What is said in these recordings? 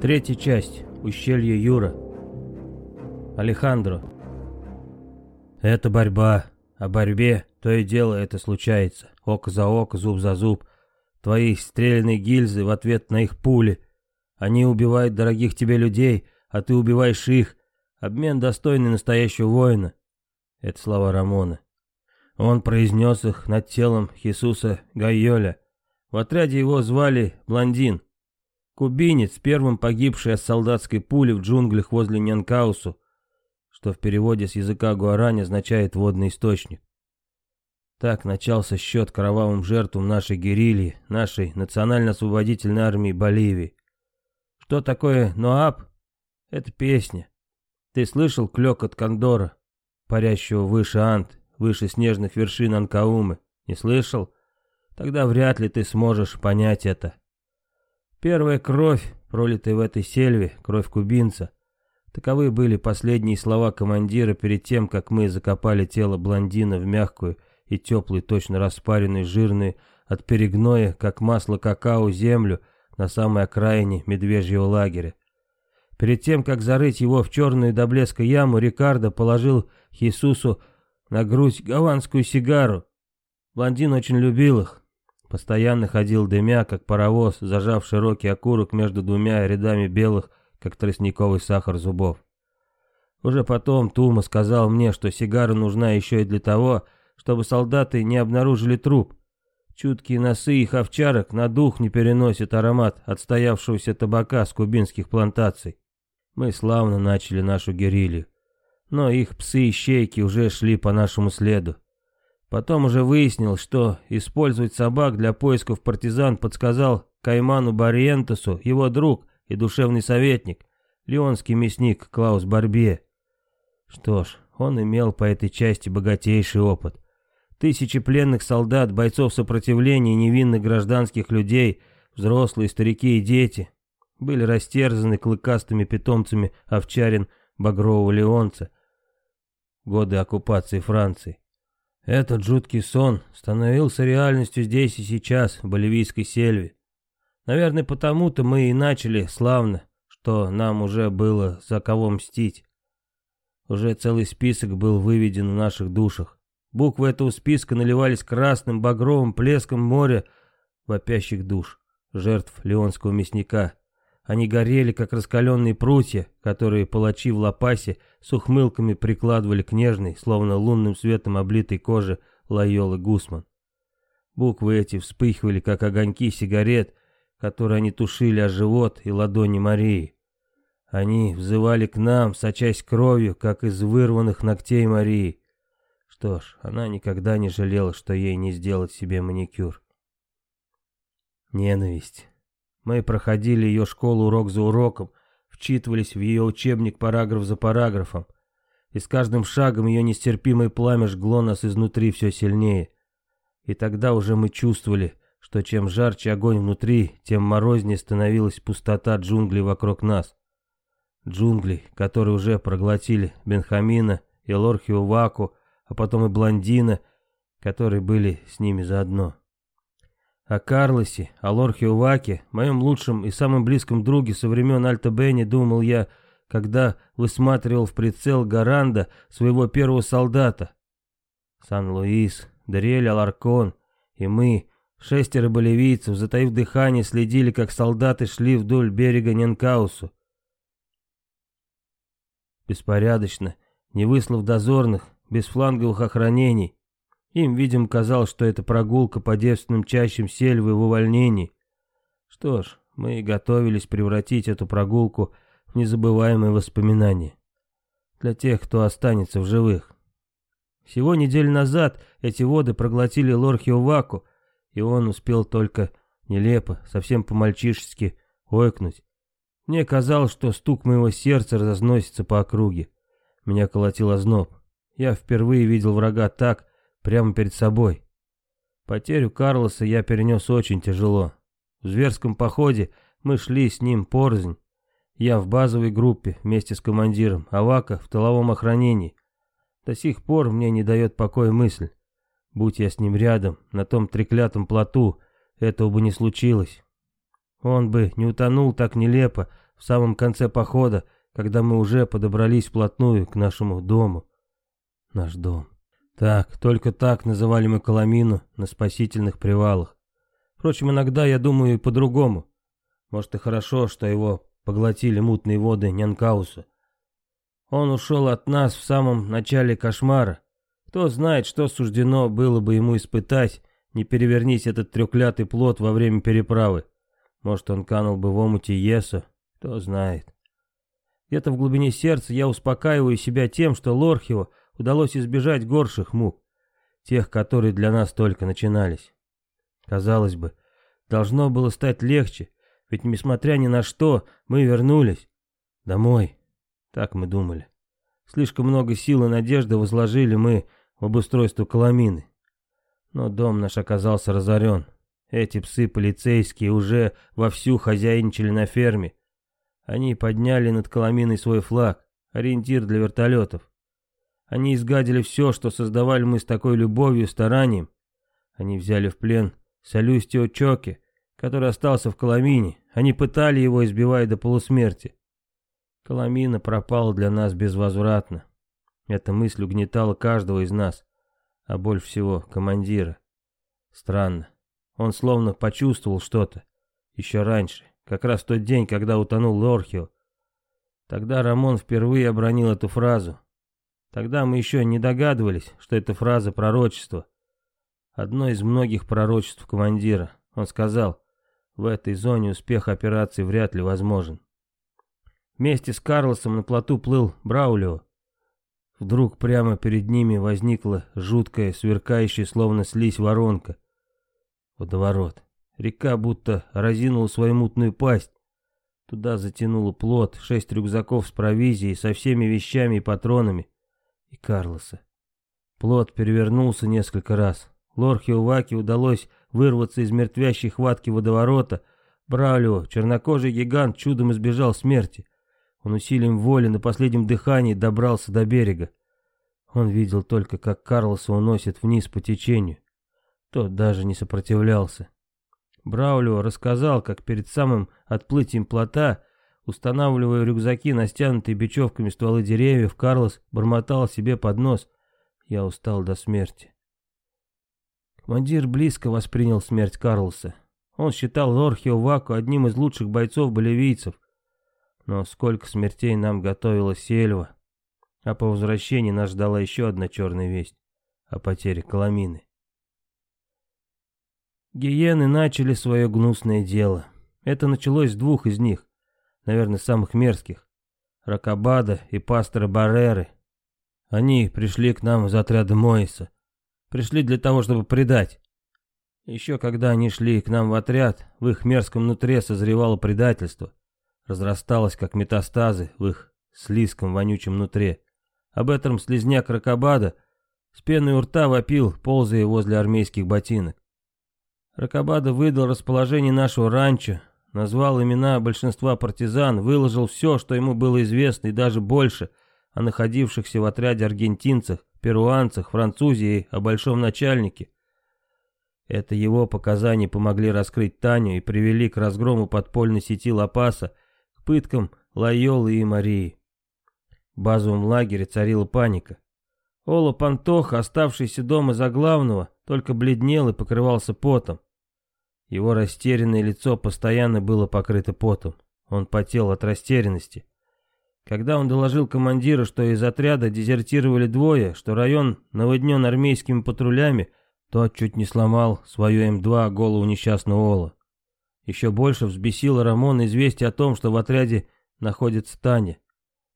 Третья часть. Ущелье Юра. Алехандро. Это борьба. О борьбе то и дело это случается. Око за око, зуб за зуб. Твои стрелянные гильзы в ответ на их пули. Они убивают дорогих тебе людей, а ты убиваешь их. Обмен достойный настоящего воина. Это слова Рамона. Он произнес их над телом Хисуса Гайоля. В отряде его звали Блондин. Кубинец, первым погибший от солдатской пули в джунглях возле Нянкаусу, что в переводе с языка гуарани означает «водный источник». Так начался счет кровавым жертвам нашей герильи, нашей национально-освободительной армии Боливии. Что такое Ноаб? Это песня. Ты слышал клёкот кондора, парящего выше Ант, выше снежных вершин Анкаумы? Не слышал? Тогда вряд ли ты сможешь понять это. Первая кровь, пролитая в этой сельве, кровь кубинца. Таковы были последние слова командира перед тем, как мы закопали тело блондина в мягкую и теплую, точно распаренную, жирную, от перегноя, как масло какао, землю на самой окраине медвежьего лагеря. Перед тем, как зарыть его в черную до блеска яму, Рикардо положил Хисусу на грудь гаванскую сигару. Блондин очень любил их, Постоянно ходил дымя, как паровоз, зажав широкий окурок между двумя рядами белых, как тростниковый сахар зубов. Уже потом Тума сказал мне, что сигара нужна еще и для того, чтобы солдаты не обнаружили труп. Чуткие носы их овчарок на дух не переносят аромат отстоявшегося табака с кубинских плантаций. Мы славно начали нашу герилью, но их псы и щейки уже шли по нашему следу. Потом уже выяснил, что использовать собак для поисков партизан подсказал Кайману Бариентесу его друг и душевный советник, леонский мясник Клаус Барбе. Что ж, он имел по этой части богатейший опыт. Тысячи пленных солдат, бойцов сопротивления невинных гражданских людей, взрослые, старики и дети, были растерзаны клыкастыми питомцами овчарин Багрового Леонца. Годы оккупации Франции. Этот жуткий сон становился реальностью здесь и сейчас, в боливийской сельве. Наверное, потому-то мы и начали славно, что нам уже было за кого мстить. Уже целый список был выведен в наших душах. Буквы этого списка наливались красным, багровым плеском моря вопящих душ, жертв леонского мясника. Они горели, как раскаленные прутья, которые палачи в лопасе с ухмылками прикладывали к нежной, словно лунным светом облитой коже Лайолы Гусман. Буквы эти вспыхивали, как огоньки сигарет, которые они тушили о живот и ладони Марии. Они взывали к нам, сочась кровью, как из вырванных ногтей Марии. Что ж, она никогда не жалела, что ей не сделать себе маникюр. Ненависть. Мы проходили ее школу урок за уроком, вчитывались в ее учебник параграф за параграфом. И с каждым шагом ее нестерпимое пламя жгло нас изнутри все сильнее. И тогда уже мы чувствовали, что чем жарче огонь внутри, тем морознее становилась пустота джунглей вокруг нас. Джунглей, которые уже проглотили Бенхамина и Лорхио Ваку, а потом и Блондина, которые были с ними заодно. О Карлосе, о Лорхе Уваке, моем лучшем и самом близком друге со времен Альта Бенни, думал я, когда высматривал в прицел Гаранда своего первого солдата. Сан-Луис, Дариэль Аларкон и мы, шестеро боливийцев, затаив дыхание, следили, как солдаты шли вдоль берега Ненкаусу. Беспорядочно, не выслав дозорных, без фланговых охранений, им, видимо, казалось, что это прогулка по девственным чащам сельвы в увольнении. Что ж, мы и готовились превратить эту прогулку в незабываемые воспоминания. Для тех, кто останется в живых. Всего неделю назад эти воды проглотили Лорхиоваку, и он успел только нелепо, совсем по-мальчишески, ойкнуть. Мне казалось, что стук моего сердца разносится по округе. Меня колотил озноб. Я впервые видел врага так, прямо перед собой. Потерю Карлоса я перенес очень тяжело. В зверском походе мы шли с ним порознь. Я в базовой группе вместе с командиром, а Вака в тыловом охранении. До сих пор мне не дает покоя мысль. Будь я с ним рядом, на том треклятом плоту, этого бы не случилось. Он бы не утонул так нелепо, в самом конце похода, когда мы уже подобрались вплотную к нашему дому. Наш дом. Так, только так называли мы Коломину на спасительных привалах. Впрочем, иногда я думаю и по-другому. Может и хорошо, что его поглотили мутные воды Нянкауса. Он ушел от нас в самом начале кошмара. Кто знает, что суждено было бы ему испытать, не перевернись этот трёклятый плод во время переправы. Может, он канул бы в омуте Еса, кто знает. Где-то в глубине сердца я успокаиваю себя тем, что Лорхио удалось избежать горших мук, тех, которые для нас только начинались. Казалось бы, должно было стать легче, ведь несмотря ни на что, мы вернулись. Домой. Так мы думали. Слишком много сил и надежды возложили мы в обустройство Коломины. Но дом наш оказался разорен. Эти псы полицейские уже вовсю хозяйничали на ферме. Они подняли над Коломиной свой флаг, ориентир для вертолетов. Они изгадили все, что создавали мы с такой любовью и старанием. Они взяли в плен Салюстио Чоки, который остался в Коломине. Они пытали его, избивая до полусмерти. Коломина пропала для нас безвозвратно. Эта мысль угнетала каждого из нас, а больше всего командира. Странно. Он словно почувствовал что-то. Еще раньше, как раз в тот день, когда утонул Лорхио. Тогда Рамон впервые обронил эту фразу. Тогда мы еще не догадывались, что это фраза пророчества. Одно из многих пророчеств командира. Он сказал, в этой зоне успех операции вряд ли возможен. Вместе с Карлосом на плоту плыл Браулио. Вдруг прямо перед ними возникла жуткая, сверкающая, словно слизь воронка. Водоворот. Река будто разинула свою мутную пасть. Туда затянуло плот, шесть рюкзаков с провизией, со всеми вещами и патронами. И Карлоса. Плот перевернулся несколько раз. Лорхе Ваки удалось вырваться из мертвящей хватки водоворота. Браулио, чернокожий гигант, чудом избежал смерти. Он усилием воли на последнем дыхании добрался до берега. Он видел только, как Карлоса уносит вниз по течению. Тот даже не сопротивлялся. Браулио рассказал, как перед самым отплытием плота, устанавливая рюкзаки на стянутые бечевками стволы деревьев, Карлос бормотал себе под нос. «Я устал до смерти». Командир близко воспринял смерть Карлоса. Он считал Лорхио Ваку одним из лучших бойцов-боливийцев, но сколько смертей нам готовила Сельва. А по возвращении нас ждала еще одна черная весть о потере Коломины. Гиены начали свое гнусное дело. Это началось с двух из них, наверное, самых мерзких. Ракабада и пастора Барреры. Они пришли к нам из отряда Моиса. Пришли для того, чтобы предать. Еще когда они шли к нам в отряд, в их мерзком нутре созревало предательство разрасталась, как метастазы в их слизком вонючем нутре. Об этом слезняк Ракабада с пеной у рта вопил, ползая возле армейских ботинок. Ракабада выдал расположение нашего ранчо, назвал имена большинства партизан, выложил все, что ему было известно, и даже больше о находившихся в отряде аргентинцах, перуанцах, французе и о большом начальнике. Это его показания помогли раскрыть Таню и привели к разгрому подпольной сети Лапаса пыткам Лайолы и Марии. В базовом лагере царила паника. Ола Пантоха, оставшийся дома за главного, только бледнел и покрывался потом. Его растерянное лицо постоянно было покрыто потом. Он потел от растерянности. Когда он доложил командиру, что из отряда дезертировали двое, что район наводнен армейскими патрулями, тот чуть не сломал свою М2 голову несчастного Ола. Еще больше взбесило Рамона известие о том, что в отряде находится Таня.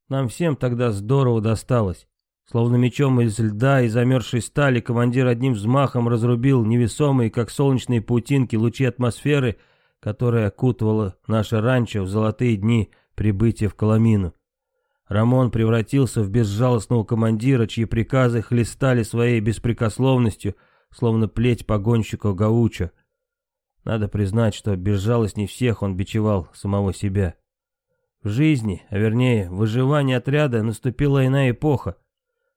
Нам всем тогда здорово досталось. Словно мечом из льда и замерзшей стали командир одним взмахом разрубил невесомые, как солнечные паутинки, лучи атмосферы, которая окутывала наше ранчо в золотые дни прибытия в Коломину. Рамон превратился в безжалостного командира, чьи приказы хлестали своей беспрекословностью, словно плеть погонщика Гауча, надо признать, что безжалостней всех он бичевал самого себя. В жизни, а вернее, в выживании отряда наступила иная эпоха.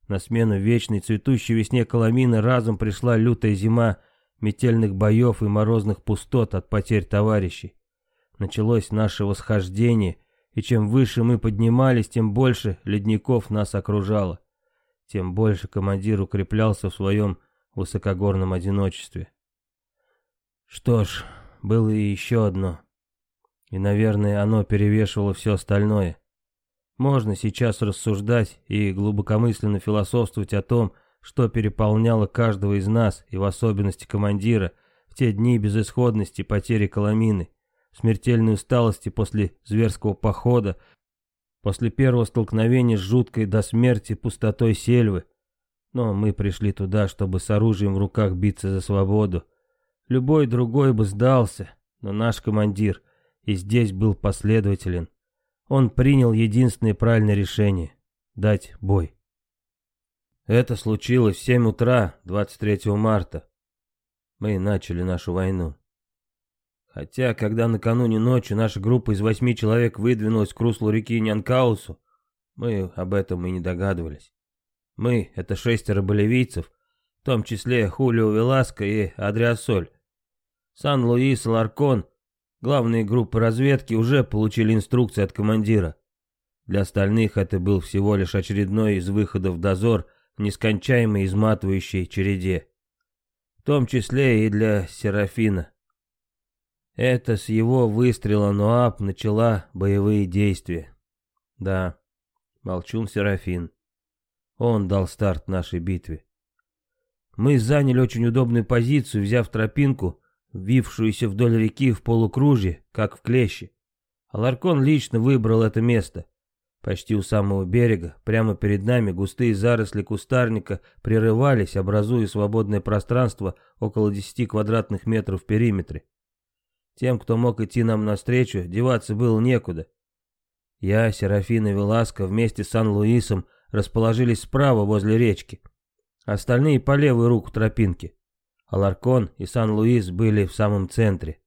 На смену вечной цветущей весне Коломины разом пришла лютая зима метельных боев и морозных пустот от потерь товарищей. Началось наше восхождение, и чем выше мы поднимались, тем больше ледников нас окружало. Тем больше командир укреплялся в своем высокогорном одиночестве. Что ж, было и еще одно. И, наверное, оно перевешивало все остальное. Можно сейчас рассуждать и глубокомысленно философствовать о том, что переполняло каждого из нас, и в особенности командира, в те дни безысходности, потери Коломины, смертельной усталости после зверского похода, после первого столкновения с жуткой до смерти пустотой сельвы. Но мы пришли туда, чтобы с оружием в руках биться за свободу. Любой другой бы сдался, но наш командир и здесь был последователен. Он принял единственное правильное решение — дать бой. Это случилось в 7 утра 23 марта. Мы начали нашу войну. Хотя, когда накануне ночью наша группа из восьми человек выдвинулась к руслу реки Нянкаусу, мы об этом и не догадывались. Мы — это шестеро болевийцев, в том числе Хулио Веласко и Адриасоль. Сан-Луис Ларкон, главные группы разведки, уже получили инструкции от командира. Для остальных это был всего лишь очередной из выходов в дозор в нескончаемой изматывающей череде. В том числе и для Серафина. Это с его выстрела Ноаб начала боевые действия. Да, молчун Серафин. Он дал старт нашей битве. Мы заняли очень удобную позицию, взяв тропинку, вившуюся вдоль реки в полукружье, как в клеще. Аларкон лично выбрал это место. Почти у самого берега, прямо перед нами, густые заросли кустарника прерывались, образуя свободное пространство около 10 квадратных метров в периметре. Тем, кто мог идти нам навстречу, деваться было некуда. Я, Серафина и Веласко вместе с Сан-Луисом расположились справа возле речки. Остальные по левую руку тропинки. Аларкон и Сан-Луис были в самом центре.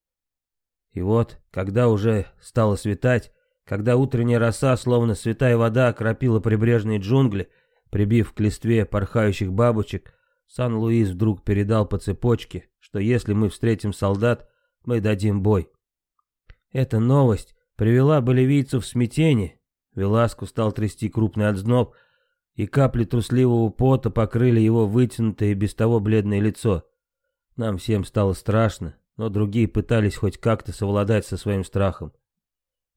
И вот, когда уже стало светать, когда утренняя роса, словно святая вода, окропила прибрежные джунгли, прибив к листве порхающих бабочек, Сан-Луис вдруг передал по цепочке, что если мы встретим солдат, мы дадим бой. Эта новость привела боливийцев в смятение. Веласку стал трясти крупный отзноб, и капли трусливого пота покрыли его вытянутое и без того бледное лицо. Нам всем стало страшно, но другие пытались хоть как-то совладать со своим страхом.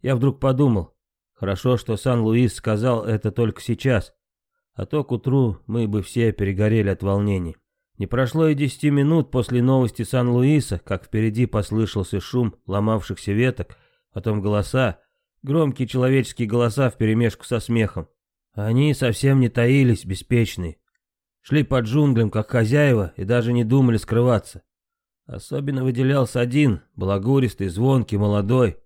Я вдруг подумал, хорошо, что Сан-Луис сказал это только сейчас, а то к утру мы бы все перегорели от волнений. Не прошло и десяти минут после новости Сан-Луиса, как впереди послышался шум ломавшихся веток, потом голоса, громкие человеческие голоса вперемешку со смехом. Они совсем не таились, беспечные. Шли под джунглям, как хозяева, и даже не думали скрываться. Особенно выделялся один, балагуристый, звонкий, молодой,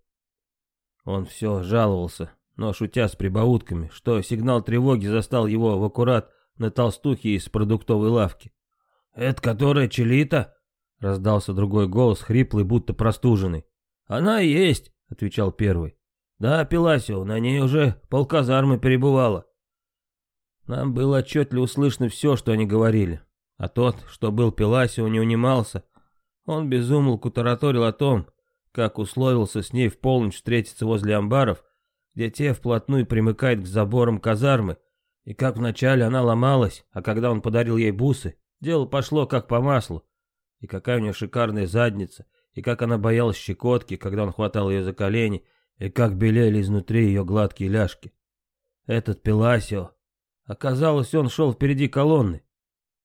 он все жаловался, но шутя с прибаутками, что сигнал тревоги застал его в аккурат на толстухе из продуктовой лавки. «Это которая Челита?» — раздался другой голос, хриплый, будто простуженный. «Она и есть», — отвечал первый. «Да, Пеласио, на ней уже полказармы перебывала». Нам было отчетливо услышно все, что они говорили. А тот, что был Пеласио, не унимался. Он безумолку тараторил о том, как условился с ней в полночь встретиться возле амбаров, где те вплотную примыкают к заборам казармы, и как вначале она ломалась, а когда он подарил ей бусы, дело пошло как по маслу. И какая у нее шикарная задница, и как она боялась щекотки, когда он хватал ее за колени, и как белели изнутри ее гладкие ляжки. Этот Пеласио. Оказалось, он шел впереди колонны.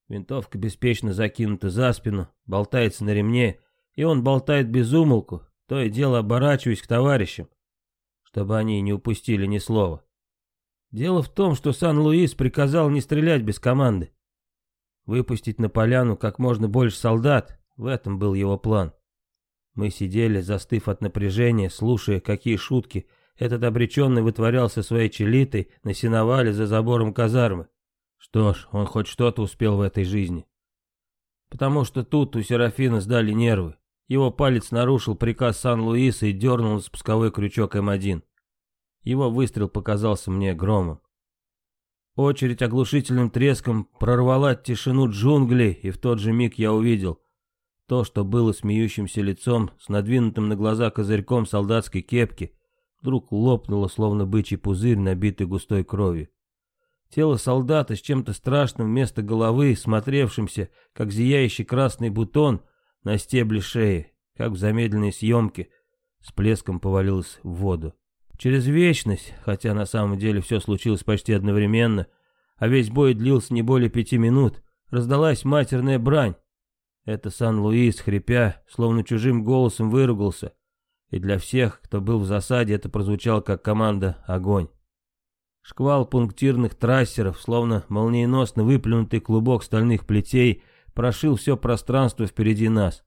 Винтовка беспечно закинута за спину, болтается на ремне, и он болтает без умолку, то и дело оборачиваюсь к товарищам, чтобы они не упустили ни слова. Дело в том, что Сан-Луис приказал не стрелять без команды. Выпустить на поляну как можно больше солдат, в этом был его план. Мы сидели, застыв от напряжения, слушая, какие шутки этот обреченный вытворял со своей челитой на сеновале за забором казармы. Что ж, он хоть что-то успел в этой жизни. Потому что тут у Серафина сдали нервы. Его палец нарушил приказ Сан-Луиса и дернул на спусковой крючок М1. Его выстрел показался мне громом. Очередь оглушительным треском прорвала тишину джунглей, и в тот же миг я увидел то, что было смеющимся лицом, с надвинутым на глаза козырьком солдатской кепки, вдруг лопнуло, словно бычий пузырь, набитый густой кровью. Тело солдата с чем-то страшным вместо головы, смотревшимся, как зияющий красный бутон на стебле шеи, как в замедленной съемке, с плеском повалилось в воду. Через вечность, хотя на самом деле все случилось почти одновременно, а весь бой длился не более пяти минут, раздалась матерная брань. Это Сан-Луис, хрипя, словно чужим голосом выругался, и для всех, кто был в засаде, это прозвучало как команда «Огонь». Шквал пунктирных трассеров, словно молниеносно выплюнутый клубок стальных плетей, прошил все пространство впереди нас.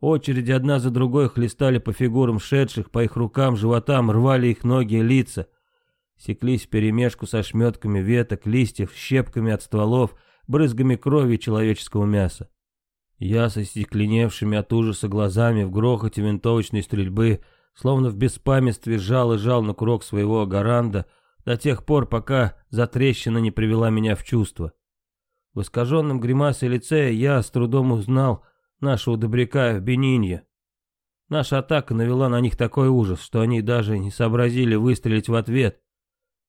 Очереди одна за другой хлестали по фигурам шедших, по их рукам, животам, рвали их ноги и лица. Секлись вперемешку со шметками веток, листьев, щепками от стволов, брызгами крови и человеческого мяса. Я со стекленевшими от ужаса глазами в грохоте винтовочной стрельбы, словно в беспамятстве жал и жал на курок своего гаранда до тех пор, пока затрещина не привела меня в чувство. В искаженном гримасой лице я с трудом узнал нашего добряка в Бенинье. Наша атака навела на них такой ужас, что они даже не сообразили выстрелить в ответ.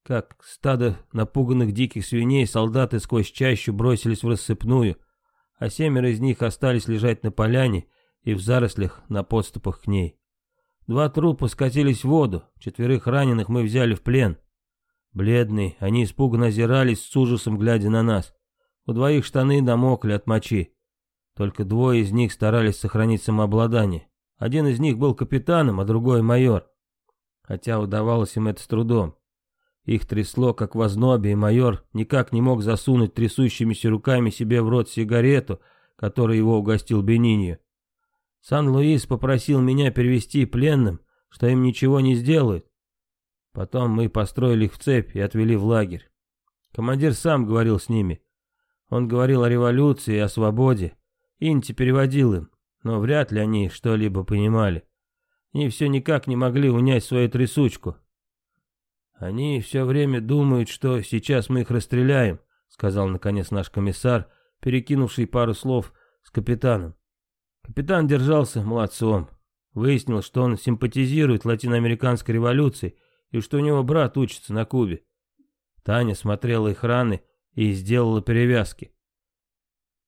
Как стадо напуганных диких свиней, солдаты сквозь чащу бросились в рассыпную, а семеро из них остались лежать на поляне и в зарослях на подступах к ней. Два трупа скатились в воду, четверых раненых мы взяли в плен. Бледные, они испуганно озирались с ужасом, глядя на нас. У двоих штаны намокли от мочи. Только двое из них старались сохранить самообладание. Один из них был капитаном, а другой майор. Хотя удавалось им это с трудом. Их трясло, как в ознобе, и майор никак не мог засунуть трясущимися руками себе в рот сигарету, которой его угостил Бениньо. Сан-Луис попросил меня перевести пленным, что им ничего не сделают. Потом мы построили их в цепь и отвели в лагерь. Командир сам говорил с ними. Он говорил о революции и о свободе. Инти переводил им, но вряд ли они что-либо понимали. Они все никак не могли унять свою трясучку. «Они все время думают, что сейчас мы их расстреляем», — сказал наконец наш комиссар, перекинувший пару слов с капитаном. Капитан держался молодцом. Выяснил, что он симпатизирует латиноамериканской революции и что у него брат учится на Кубе. Таня смотрела их раны и сделала перевязки.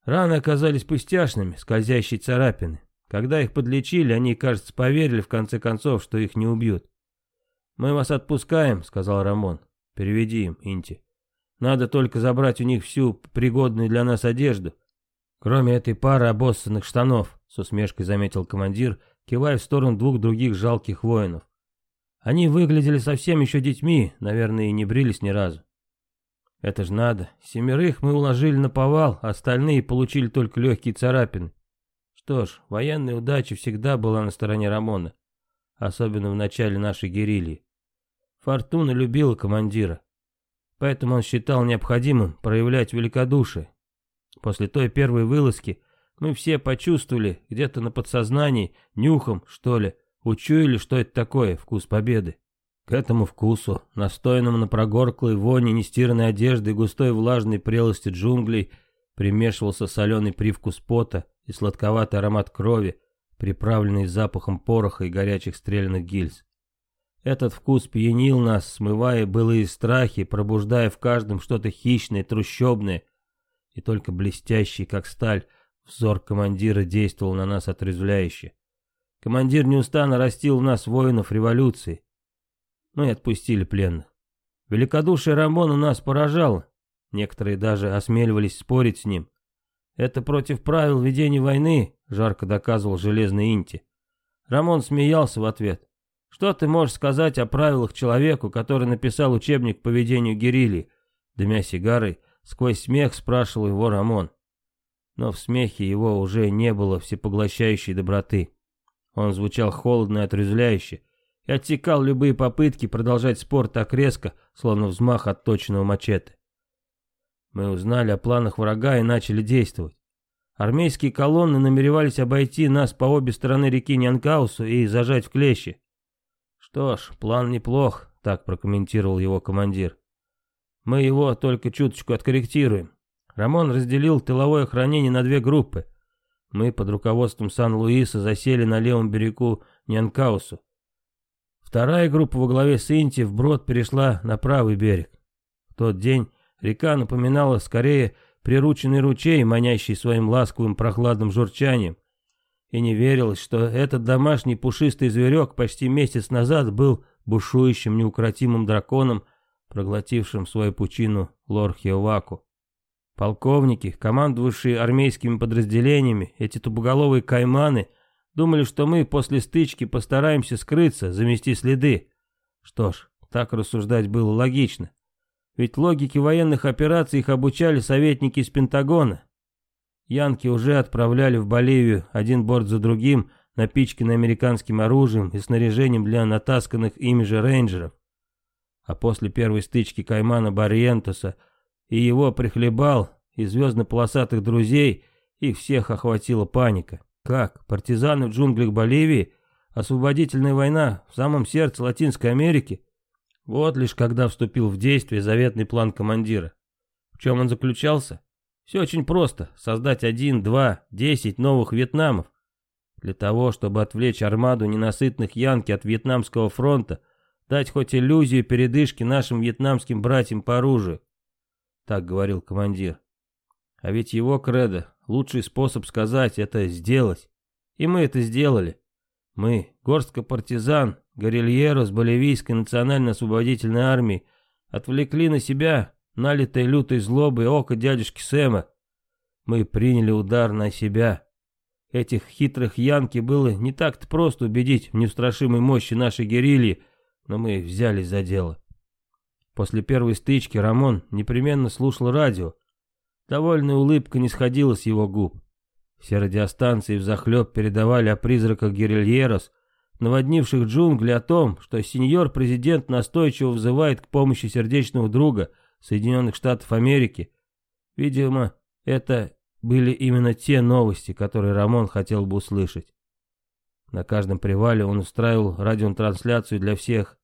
Раны оказались пустяшными, скользящие царапины. Когда их подлечили, они, кажется, поверили в конце концов, что их не убьют. «Мы вас отпускаем», — сказал Рамон. «Переведи им, Инти. Надо только забрать у них всю пригодную для нас одежду. Кроме этой пары обоссанных штанов», — с усмешкой заметил командир, кивая в сторону двух других жалких воинов. Они выглядели совсем еще детьми, наверное, и не брились ни разу. Это ж надо. Семерых мы уложили на повал, остальные получили только легкие царапины. Что ж, военная удача всегда была на стороне Рамона, особенно в начале нашей герильи. Фортуна любила командира. Поэтому он считал необходимым проявлять великодушие. После той первой вылазки мы все почувствовали, где-то на подсознании, нюхом, что ли, учуяли, что это такое, вкус победы. К этому вкусу, настоянному на прогорклой воне нестиранной одежды и густой влажной прелости джунглей, примешивался соленый привкус пота и сладковатый аромат крови, приправленный запахом пороха и горячих стрелянных гильз. Этот вкус пьянил нас, смывая былые страхи, пробуждая в каждом что-то хищное, трущобное. И только блестящий, как сталь, взор командира действовал на нас отрезвляюще. Командир неустанно растил в нас воинов революции. Мы отпустили пленных. Великодушие Рамона нас поражало. Некоторые даже осмеливались спорить с ним. Это против правил ведения войны, жарко доказывал Железный Инти. Рамон смеялся в ответ. Что ты можешь сказать о правилах человеку, который написал учебник по ведению герильи? Дымя сигарой, сквозь смех спрашивал его Рамон. Но в смехе его уже не было всепоглощающей доброты. Он звучал холодно и отрезвляюще, и отсекал любые попытки продолжать спор так резко, словно взмах отточенного мачете. Мы узнали о планах врага и начали действовать. Армейские колонны намеревались обойти нас по обе стороны реки Нянкаусу и зажать в клещи. «Что ж, план неплох», — так прокомментировал его командир. «Мы его только чуточку откорректируем. Рамон разделил тыловое охранение на две группы. Мы под руководством Сан-Луиса засели на левом берегу Нянкаусу. Вторая группа во главе с Инти вброд перешла на правый берег. В тот день река напоминала скорее прирученный ручей, манящий своим ласковым прохладным журчанием, и не верилось, что этот домашний пушистый зверек почти месяц назад был бушующим неукротимым драконом, проглотившим свою пучину Лорхиоваку. Полковники, командовавшие армейскими подразделениями, эти тубоголовые кайманы, думали, что мы после стычки постараемся скрыться, замести следы. Что ж, так рассуждать было логично. Ведь логике военных операций их обучали советники из Пентагона. Янки уже отправляли в Боливию один борт за другим, напичканный американским оружием и снаряжением для натасканных ими же рейнджеров. А после первой стычки Каймана Барриентоса и его прихлебал, и звездно-полосатых друзей, их всех охватила паника. Как? Партизаны в джунглях Боливии? Освободительная война в самом сердце Латинской Америки? Вот лишь когда вступил в действие заветный план командира. В чем он заключался? Все очень просто. Создать один, два, десять новых Вьетнамов. Для того, чтобы отвлечь армаду ненасытных янки от Вьетнамского фронта, дать хоть иллюзию передышки нашим вьетнамским братьям по оружию так говорил командир. А ведь его кредо, лучший способ сказать, это сделать. И мы это сделали. Мы, горстка партизан, горильеро с Боливийской национально-освободительной армии, отвлекли на себя налитое лютой злобой око дядюшки Сэма. Мы приняли удар на себя. Этих хитрых янки было не так-то просто убедить в неустрашимой мощи нашей герильи, но мы взялись за дело. После первой стычки Рамон непременно слушал радио. Довольная улыбка не сходила с его губ. Все радиостанции взахлеб передавали о призраках Герильерос, наводнивших джунгли о том, что сеньор-президент настойчиво взывает к помощи сердечного друга Соединенных Штатов Америки. Видимо, это были именно те новости, которые Рамон хотел бы услышать. На каждом привале он устраивал радиотрансляцию для всех.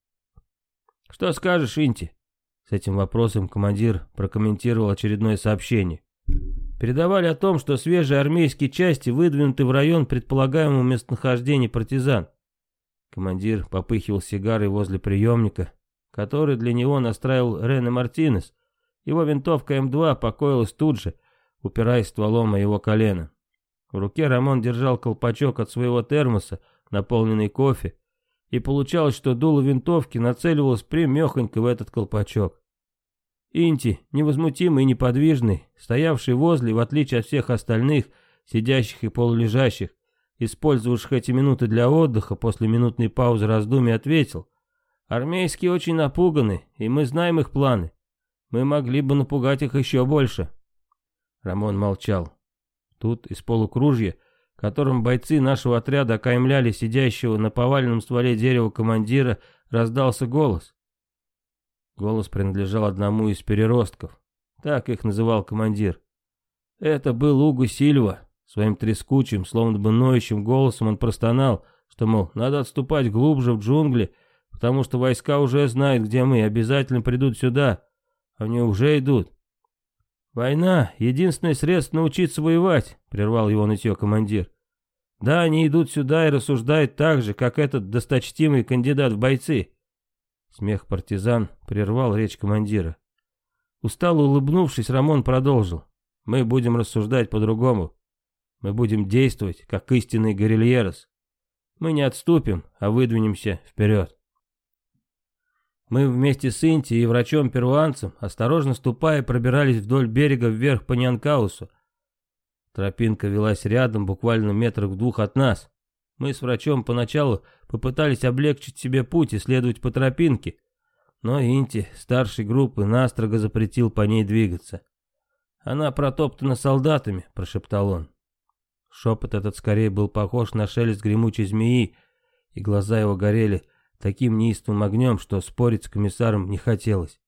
«Что скажешь, Инти?» С этим вопросом командир прокомментировал очередное сообщение. Передавали о том, что свежие армейские части выдвинуты в район предполагаемого местонахождения партизан. Командир попыхивал сигарой возле приемника, который для него настраивал Рене Мартинес. Его винтовка М2 покоилась тут же, упираясь стволом о его колено. В руке Рамон держал колпачок от своего термоса, наполненный кофе, и получалось, что дуло винтовки нацеливалось примехонько в этот колпачок. Инти, невозмутимый и неподвижный, стоявший возле, в отличие от всех остальных, сидящих и полулежащих, использовавших эти минуты для отдыха после минутной паузы раздумий, ответил, «Армейские очень напуганы, и мы знаем их планы. Мы могли бы напугать их еще больше». Рамон молчал. Тут из полукружья которым бойцы нашего отряда окаймляли сидящего на поваленном стволе дерева командира, раздался голос. Голос принадлежал одному из переростков. Так их называл командир. Это был Угу Сильва. Своим трескучим, словно бы ноющим голосом он простонал, что, мол, надо отступать глубже в джунгли, потому что войска уже знают, где мы, обязательно придут сюда. Они уже идут. «Война — единственное средство научиться воевать», — прервал его нытье командир. «Да, они идут сюда и рассуждают так же, как этот досточтимый кандидат в бойцы». Смех партизан прервал речь командира. Устало улыбнувшись, Рамон продолжил. «Мы будем рассуждать по-другому. Мы будем действовать, как истинный горильерос. Мы не отступим, а выдвинемся вперед». Мы вместе с Инти и врачом-перуанцем, осторожно ступая, пробирались вдоль берега вверх по Нянкаусу. Тропинка велась рядом, буквально метрах в двух от нас. Мы с врачом поначалу попытались облегчить себе путь и следовать по тропинке, но Инти, старшей группы, настрого запретил по ней двигаться. «Она протоптана солдатами», — прошептал он. Шепот этот скорее был похож на шелест гремучей змеи, и глаза его горели таким неистовым огнем, что спорить с комиссаром не хотелось.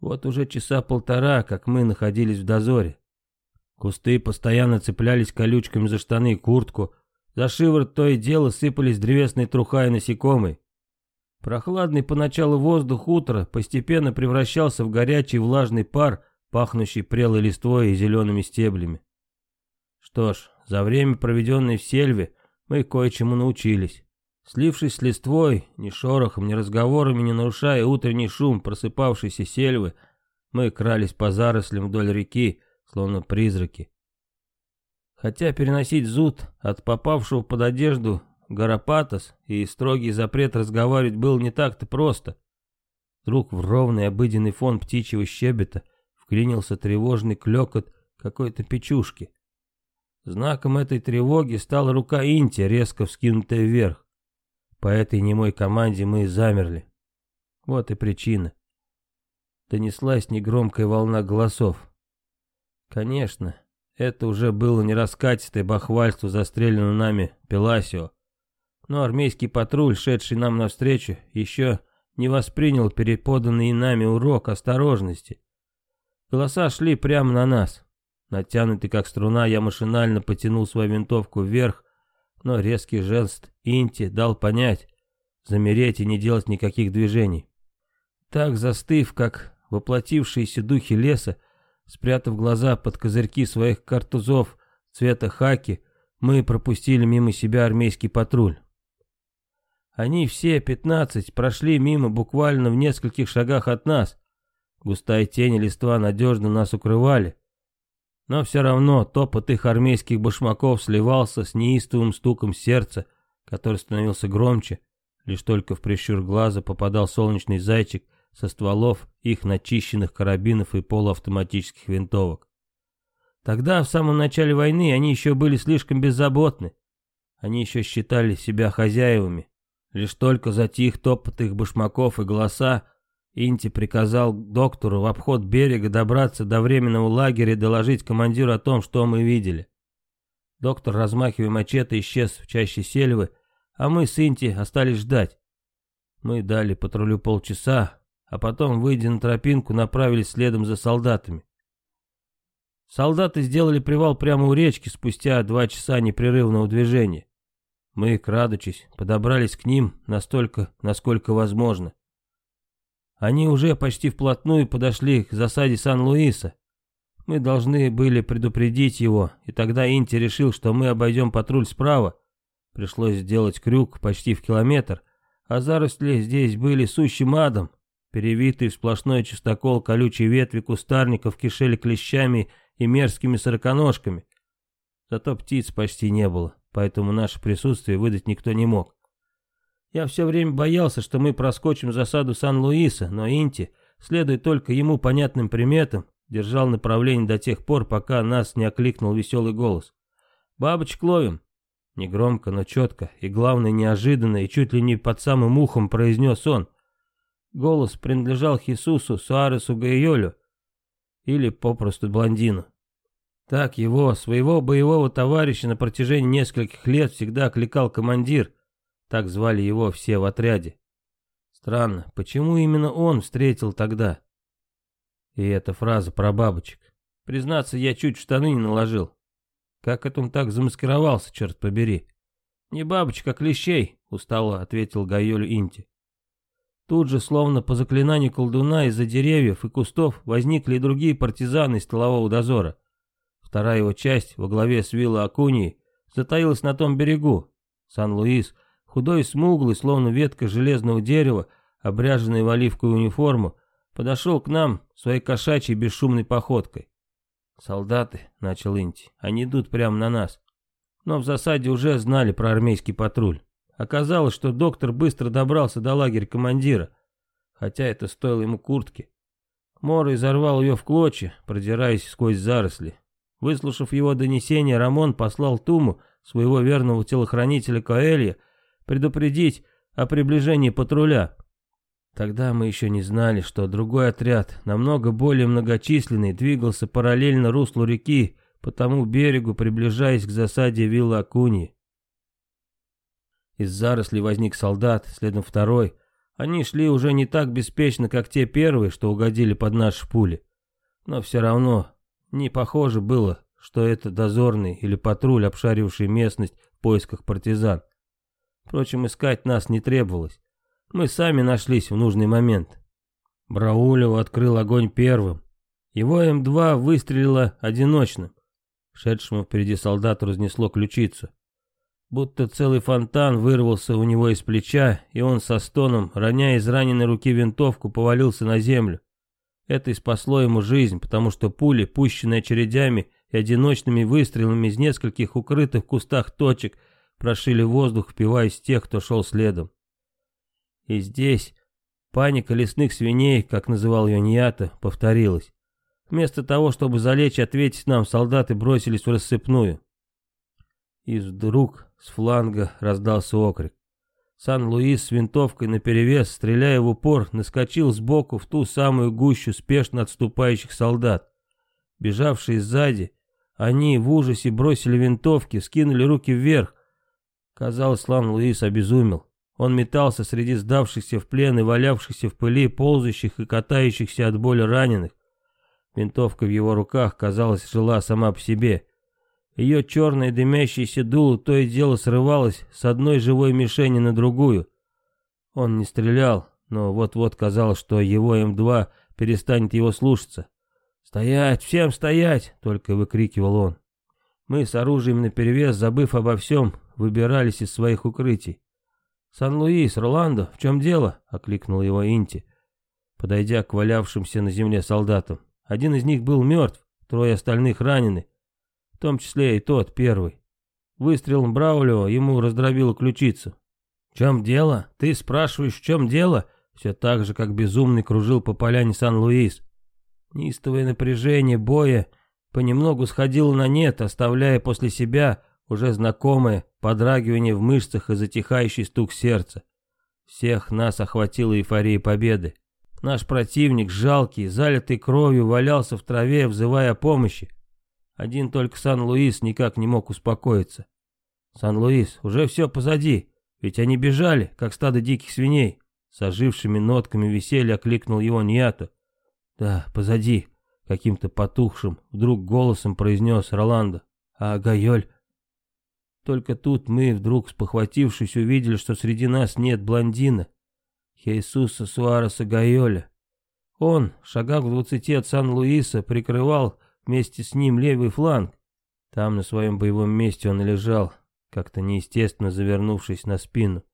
Вот уже часа полтора, как мы находились в дозоре. Кусты постоянно цеплялись колючками за штаны и куртку, за шиворот то и дело сыпались древесные труха и насекомые. Прохладный поначалу воздух утра постепенно превращался в горячий влажный пар, пахнущий прелой листвой и зелеными стеблями. Что ж, за время, проведенное в сельве, мы кое-чему научились. Слившись с листвой, ни шорохом, ни разговорами, не нарушая утренний шум просыпавшейся сельвы, мы крались по зарослям вдоль реки, словно призраки. Хотя переносить зуд от попавшего под одежду Гарапатос и строгий запрет разговаривать был не так-то просто. Вдруг в ровный обыденный фон птичьего щебета вклинился тревожный клекот какой-то печушки. Знаком этой тревоги стала рука Инти, резко вскинутая вверх. По этой немой команде мы замерли. Вот и причина. Донеслась негромкая волна голосов. Конечно, это уже было не раскатистое бахвальство застреленного нами Пеласио. Но армейский патруль, шедший нам навстречу, еще не воспринял переподанный нами урок осторожности. Голоса шли прямо на нас. Натянутый как струна, я машинально потянул свою винтовку вверх, но резкий жест Инти дал понять, замереть и не делать никаких движений. Так застыв, как воплотившиеся духи леса, спрятав глаза под козырьки своих картузов цвета хаки, мы пропустили мимо себя армейский патруль. Они все, пятнадцать, прошли мимо буквально в нескольких шагах от нас. Густая тень и листва надежно нас укрывали. Но все равно топот их армейских башмаков сливался с неистовым стуком сердца, который становился громче, лишь только в прищур глаза попадал солнечный зайчик со стволов их начищенных карабинов и полуавтоматических винтовок. Тогда, в самом начале войны, они еще были слишком беззаботны. Они еще считали себя хозяевами. Лишь только затих топот их башмаков и голоса, Инти приказал доктору в обход берега добраться до временного лагеря и доложить командиру о том, что мы видели. Доктор, размахивая мачете, исчез в чаще сельвы, а мы с Инти остались ждать. Мы дали патрулю полчаса, а потом, выйдя на тропинку, направились следом за солдатами. Солдаты сделали привал прямо у речки спустя два часа непрерывного движения. Мы, крадучись, подобрались к ним настолько, насколько возможно. Они уже почти вплотную подошли к засаде Сан-Луиса. Мы должны были предупредить его, и тогда Инти решил, что мы обойдем патруль справа. Пришлось сделать крюк почти в километр, а заросли здесь были сущим адом. Перевитый в сплошной чистокол колючие ветви кустарников кишели клещами и мерзкими сороконожками. Зато птиц почти не было, поэтому наше присутствие выдать никто не мог. Я все время боялся, что мы проскочим засаду Сан-Луиса, но Инти, следуя только ему понятным приметам, держал направление до тех пор, пока нас не окликнул веселый голос. «Бабочек ловим!» Негромко, но четко, и главное, неожиданно, и чуть ли не под самым ухом произнес он. Голос принадлежал Хисусу Суаресу Гайолю, или попросту блондину. Так его, своего боевого товарища на протяжении нескольких лет всегда окликал командир, так звали его все в отряде. Странно, почему именно он встретил тогда? И эта фраза про бабочек. Признаться, я чуть штаны не наложил. Как это он так замаскировался, черт побери? Не бабочек, а клещей, устало ответил Гайолю Инти. Тут же, словно по заклинанию колдуна, из-за деревьев и кустов возникли и другие партизаны из тылового дозора. Вторая его часть, во главе с Вилла Акунии, затаилась на том берегу. Сан-Луис — Худой, смуглый, словно ветка железного дерева, обряженный в оливковую униформу, подошел к нам своей кошачьей бесшумной походкой. «Солдаты», — начал Инти, — «они идут прямо на нас». Но в засаде уже знали про армейский патруль. Оказалось, что доктор быстро добрался до лагеря командира, хотя это стоило ему куртки. Мора изорвал ее в клочья, продираясь сквозь заросли. Выслушав его донесение, Рамон послал Туму, своего верного телохранителя Коэлья, предупредить о приближении патруля. Тогда мы еще не знали, что другой отряд, намного более многочисленный, двигался параллельно руслу реки, по тому берегу, приближаясь к засаде вилла Акуни. Из зарослей возник солдат, следом второй. Они шли уже не так беспечно, как те первые, что угодили под наши пули. Но все равно не похоже было, что это дозорный или патруль, обшаривший местность в поисках партизан. Впрочем, искать нас не требовалось. Мы сами нашлись в нужный момент. Браулев открыл огонь первым. Его М2 выстрелило одиночным. Шедшему впереди солдату разнесло ключицу. Будто целый фонтан вырвался у него из плеча, и он со стоном, роняя из раненой руки винтовку, повалился на землю. Это и спасло ему жизнь, потому что пули, пущенные очередями и одиночными выстрелами из нескольких укрытых в кустах точек, прошили воздух, впиваясь в тех, кто шел следом. И здесь паника лесных свиней, как называл ее Ньята, повторилась. Вместо того, чтобы залечь и ответить нам, солдаты бросились в рассыпную. И вдруг с фланга раздался окрик. Сан-Луис с винтовкой наперевес, стреляя в упор, наскочил сбоку в ту самую гущу спешно отступающих солдат. Бежавшие сзади, они в ужасе бросили винтовки, скинули руки вверх. Казалось, Сан-Луис обезумел. Он метался среди сдавшихся в плен и валявшихся в пыли, ползающих и катающихся от боли раненых. Винтовка в его руках, казалось, жила сама по себе. Ее черное дымящееся дуло то и дело срывалось с одной живой мишени на другую. Он не стрелял, но вот-вот казалось, что его М2 перестанет его слушаться. «Стоять! Всем стоять!» — только выкрикивал он. Мы с оружием наперевес, забыв обо всем, выбирались из своих укрытий. «Сан-Луис, Роландо, в чем дело?» — окликнул его Инти, подойдя к валявшимся на земле солдатам. Один из них был мертв, трое остальных ранены, в том числе и тот, первый. Выстрелом Браулио ему раздробило ключицу. «В чем дело? Ты спрашиваешь, в чем дело?» Все так же, как безумный, кружил по поляне Сан-Луис. Нистовое напряжение боя понемногу сходило на нет, оставляя после себя уже знакомое подрагивание в мышцах и затихающий стук сердца. Всех нас охватила эйфория победы. Наш противник, жалкий, залитый кровью, валялся в траве, взывая о помощи. Один только Сан-Луис никак не мог успокоиться. «Сан-Луис, уже все позади, ведь они бежали, как стадо диких свиней». С ожившими нотками веселья окликнул его Ньяту. «Да, позади», — каким-то потухшим, вдруг голосом произнес Роландо. «А Гайоль?» Только тут мы, вдруг спохватившись, увидели, что среди нас нет блондина. Хейсуса Суареса Гайоля. Он, шагах в двадцати от Сан-Луиса, прикрывал вместе с ним левый фланг. Там на своем боевом месте он лежал, как-то неестественно завернувшись на спину.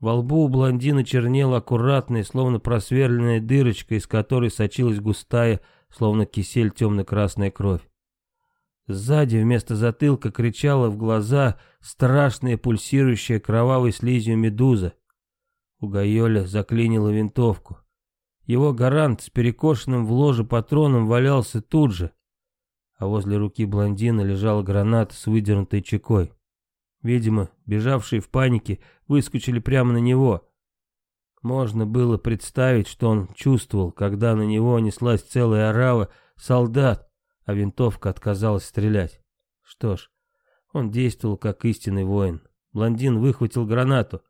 Во лбу у блондина чернела аккуратная, словно просверленная дырочка, из которой сочилась густая, словно кисель темно-красная кровь. Сзади вместо затылка кричала в глаза страшная пульсирующая кровавой слизью медуза. У Гайоля заклинила винтовку. Его гарант с перекошенным в ложе патроном валялся тут же а возле руки блондина лежала граната с выдернутой чекой. Видимо, бежавшие в панике выскочили прямо на него. Можно было представить, что он чувствовал, когда на него неслась целая орава солдат, а винтовка отказалась стрелять. Что ж, он действовал как истинный воин. Блондин выхватил гранату.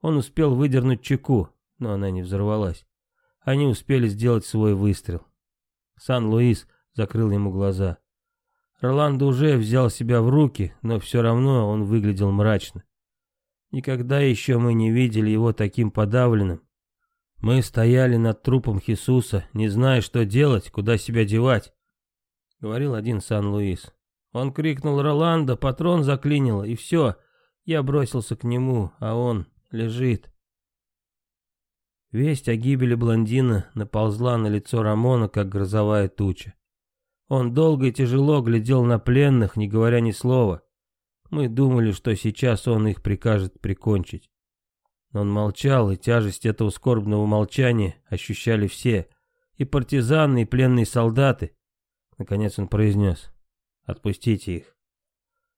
Он успел выдернуть чеку, но она не взорвалась. Они успели сделать свой выстрел. Сан-Луис закрыл ему глаза. Роландо уже взял себя в руки, но все равно он выглядел мрачно. Никогда еще мы не видели его таким подавленным. Мы стояли над трупом Хисуса, не зная, что делать, куда себя девать, — говорил один Сан-Луис. Он крикнул Роландо, патрон заклинило, и все. Я бросился к нему, а он лежит. Весть о гибели блондина наползла на лицо Рамона, как грозовая туча. Он долго и тяжело глядел на пленных, не говоря ни слова. Мы думали, что сейчас он их прикажет прикончить. Но он молчал, и тяжесть этого скорбного молчания ощущали все. И партизаны, и пленные солдаты. Наконец он произнес. «Отпустите их».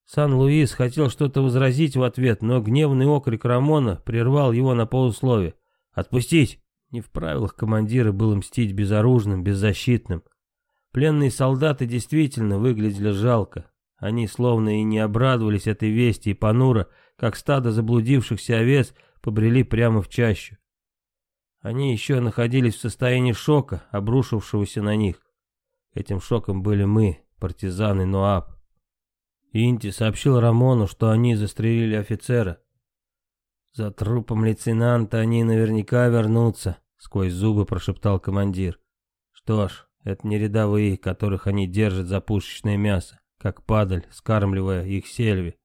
Сан-Луис хотел что-то возразить в ответ, но гневный окрик Рамона прервал его на полуслове. «Отпустить!» Не в правилах командира было мстить безоружным, беззащитным. Пленные солдаты действительно выглядели жалко. Они словно и не обрадовались этой вести и понуро, как стадо заблудившихся овец, побрели прямо в чащу. Они еще находились в состоянии шока, обрушившегося на них. Этим шоком были мы, партизаны Ноаб. Инти сообщил Рамону, что они застрелили офицера. «За трупом лейтенанта они наверняка вернутся», — сквозь зубы прошептал командир. «Что ж, это не рядовые, которых они держат за пушечное мясо, как падаль, скармливая их сельве.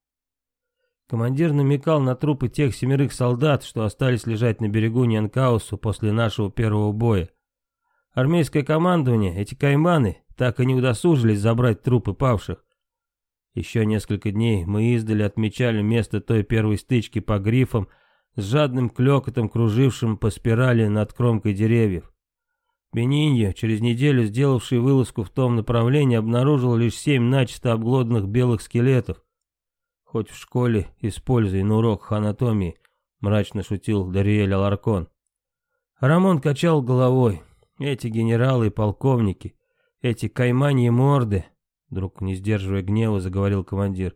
Командир намекал на трупы тех семерых солдат, что остались лежать на берегу Ньянкаусу после нашего первого боя. Армейское командование, эти кайманы, так и не удосужились забрать трупы павших. Еще несколько дней мы издали отмечали место той первой стычки по грифам с жадным клёкотом, кружившим по спирали над кромкой деревьев. Бениньо, через неделю сделавший вылазку в том направлении, обнаружил лишь семь начисто обглоданных белых скелетов. Хоть в школе используй на уроках анатомии, мрачно шутил Дариэль Аларкон. Рамон качал головой. Эти генералы и полковники, эти кайманьи морды, вдруг не сдерживая гнева, заговорил командир.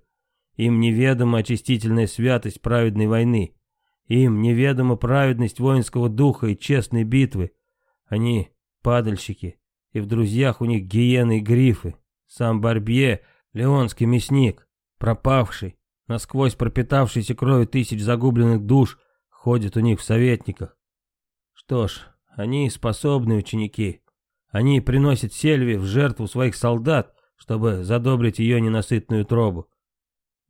Им неведома очистительная святость праведной войны. Им неведома праведность воинского духа и честной битвы. Они падальщики, и в друзьях у них гиены и грифы. Сам Барбье, леонский мясник, пропавший, насквозь пропитавшийся кровью тысяч загубленных душ, ходит у них в советниках. Что ж, они способные ученики. Они приносят Сельве в жертву своих солдат, чтобы задобрить ее ненасытную тробу.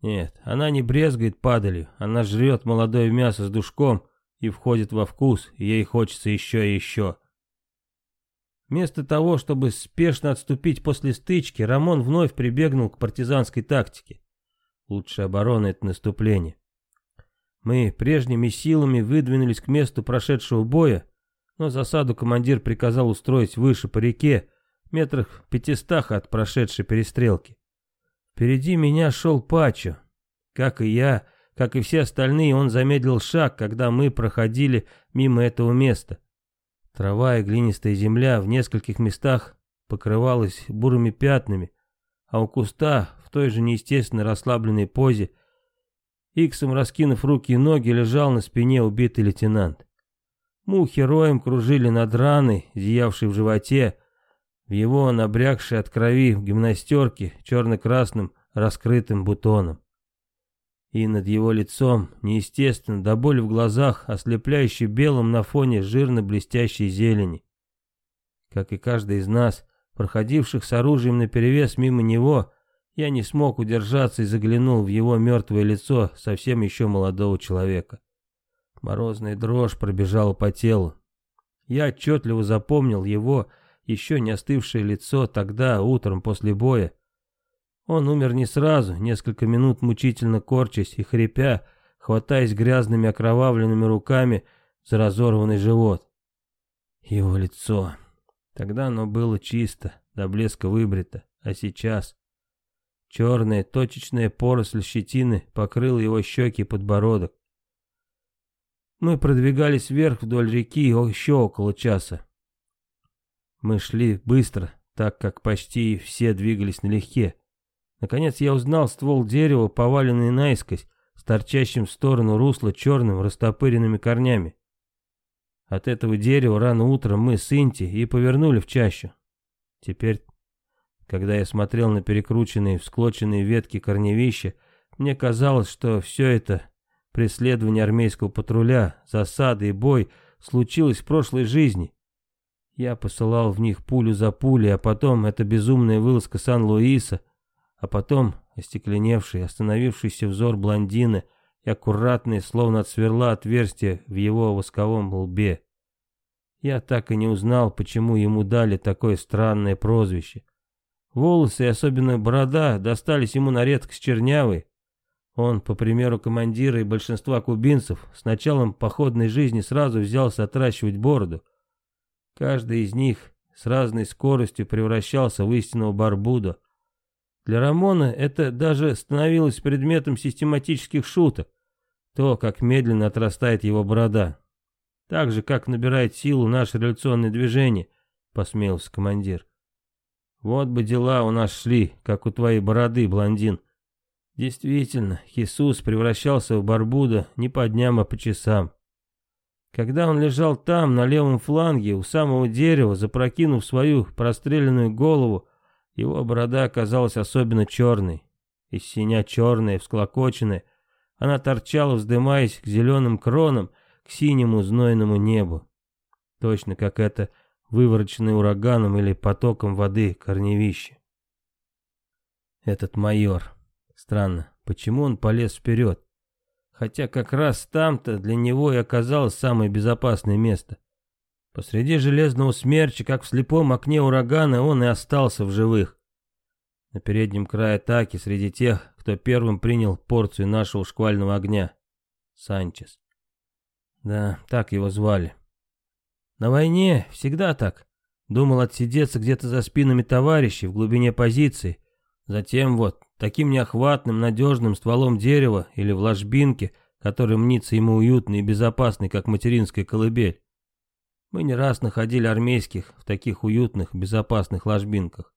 Нет, она не брезгает падалью, она жрет молодое мясо с душком и входит во вкус, ей хочется еще и еще. Вместо того, чтобы спешно отступить после стычки, Рамон вновь прибегнул к партизанской тактике. Лучшая оборона — это наступление. Мы прежними силами выдвинулись к месту прошедшего боя, но засаду командир приказал устроить выше по реке, метрах пятистах от прошедшей перестрелки. Впереди меня шел Пачо. Как и я, как и все остальные, он замедлил шаг, когда мы проходили мимо этого места. Трава и глинистая земля в нескольких местах покрывалась бурыми пятнами, а у куста в той же неестественно расслабленной позе, иксом раскинув руки и ноги, лежал на спине убитый лейтенант. Мухи роем кружили над раной, зиявшей в животе, в его набрякшей от крови гимнастерке черно-красным раскрытым бутоном. И над его лицом, неестественно, до боли в глазах, ослепляющий белым на фоне жирно-блестящей зелени. Как и каждый из нас, проходивших с оружием наперевес мимо него, я не смог удержаться и заглянул в его мертвое лицо совсем еще молодого человека. Морозная дрожь пробежала по телу. Я отчетливо запомнил его, еще не остывшее лицо тогда, утром после боя. Он умер не сразу, несколько минут мучительно корчась и хрипя, хватаясь грязными окровавленными руками за разорванный живот. Его лицо. Тогда оно было чисто, до блеска выбрито, а сейчас... Черная точечная поросль щетины покрыла его щеки и подбородок. Мы продвигались вверх вдоль реки еще около часа. Мы шли быстро, так как почти все двигались налегке. Наконец я узнал ствол дерева, поваленный наискось, с торчащим в сторону русла черным растопыренными корнями. От этого дерева рано утром мы с Инти и повернули в чащу. Теперь когда я смотрел на перекрученные, всклоченные ветки корневища, мне казалось, что все это преследование армейского патруля, засады и бой случилось в прошлой жизни. Я посылал в них пулю за пулей, а потом эта безумная вылазка Сан-Луиса, а потом остекленевший, остановившийся взор блондина и аккуратные, словно от сверла отверстия в его восковом лбе. Я так и не узнал, почему ему дали такое странное прозвище — Волосы и особенно борода достались ему на редкость чернявые. Он, по примеру командира и большинства кубинцев, с началом походной жизни сразу взялся отращивать бороду. Каждый из них с разной скоростью превращался в истинного барбуда. Для Рамона это даже становилось предметом систематических шуток. То, как медленно отрастает его борода. Так же, как набирает силу наше революционное движение, посмеялся командир. Вот бы дела у нас шли, как у твоей бороды, блондин. Действительно, Иисус превращался в Барбуда не по дням, а по часам. Когда он лежал там, на левом фланге, у самого дерева, запрокинув свою простреленную голову, его борода оказалась особенно черной. Из синя черная, всклокоченная, она торчала, вздымаясь к зеленым кронам, к синему знойному небу. Точно как это вывороченный ураганом или потоком воды корневище. Этот майор. Странно, почему он полез вперед? хотя как раз там-то для него и оказалось самое безопасное место. Посреди железного смерча, как в слепом окне урагана, он и остался в живых. На переднем крае атаки среди тех, кто первым принял порцию нашего шквального огня. Санчес. Да, так его звали. На войне всегда так. Думал отсидеться где-то за спинами товарищей в глубине позиции. Затем вот, таким неохватным, надежным стволом дерева или в ложбинке, который мнится ему уютный и безопасный, как материнская колыбель. Мы не раз находили армейских в таких уютных, безопасных ложбинках.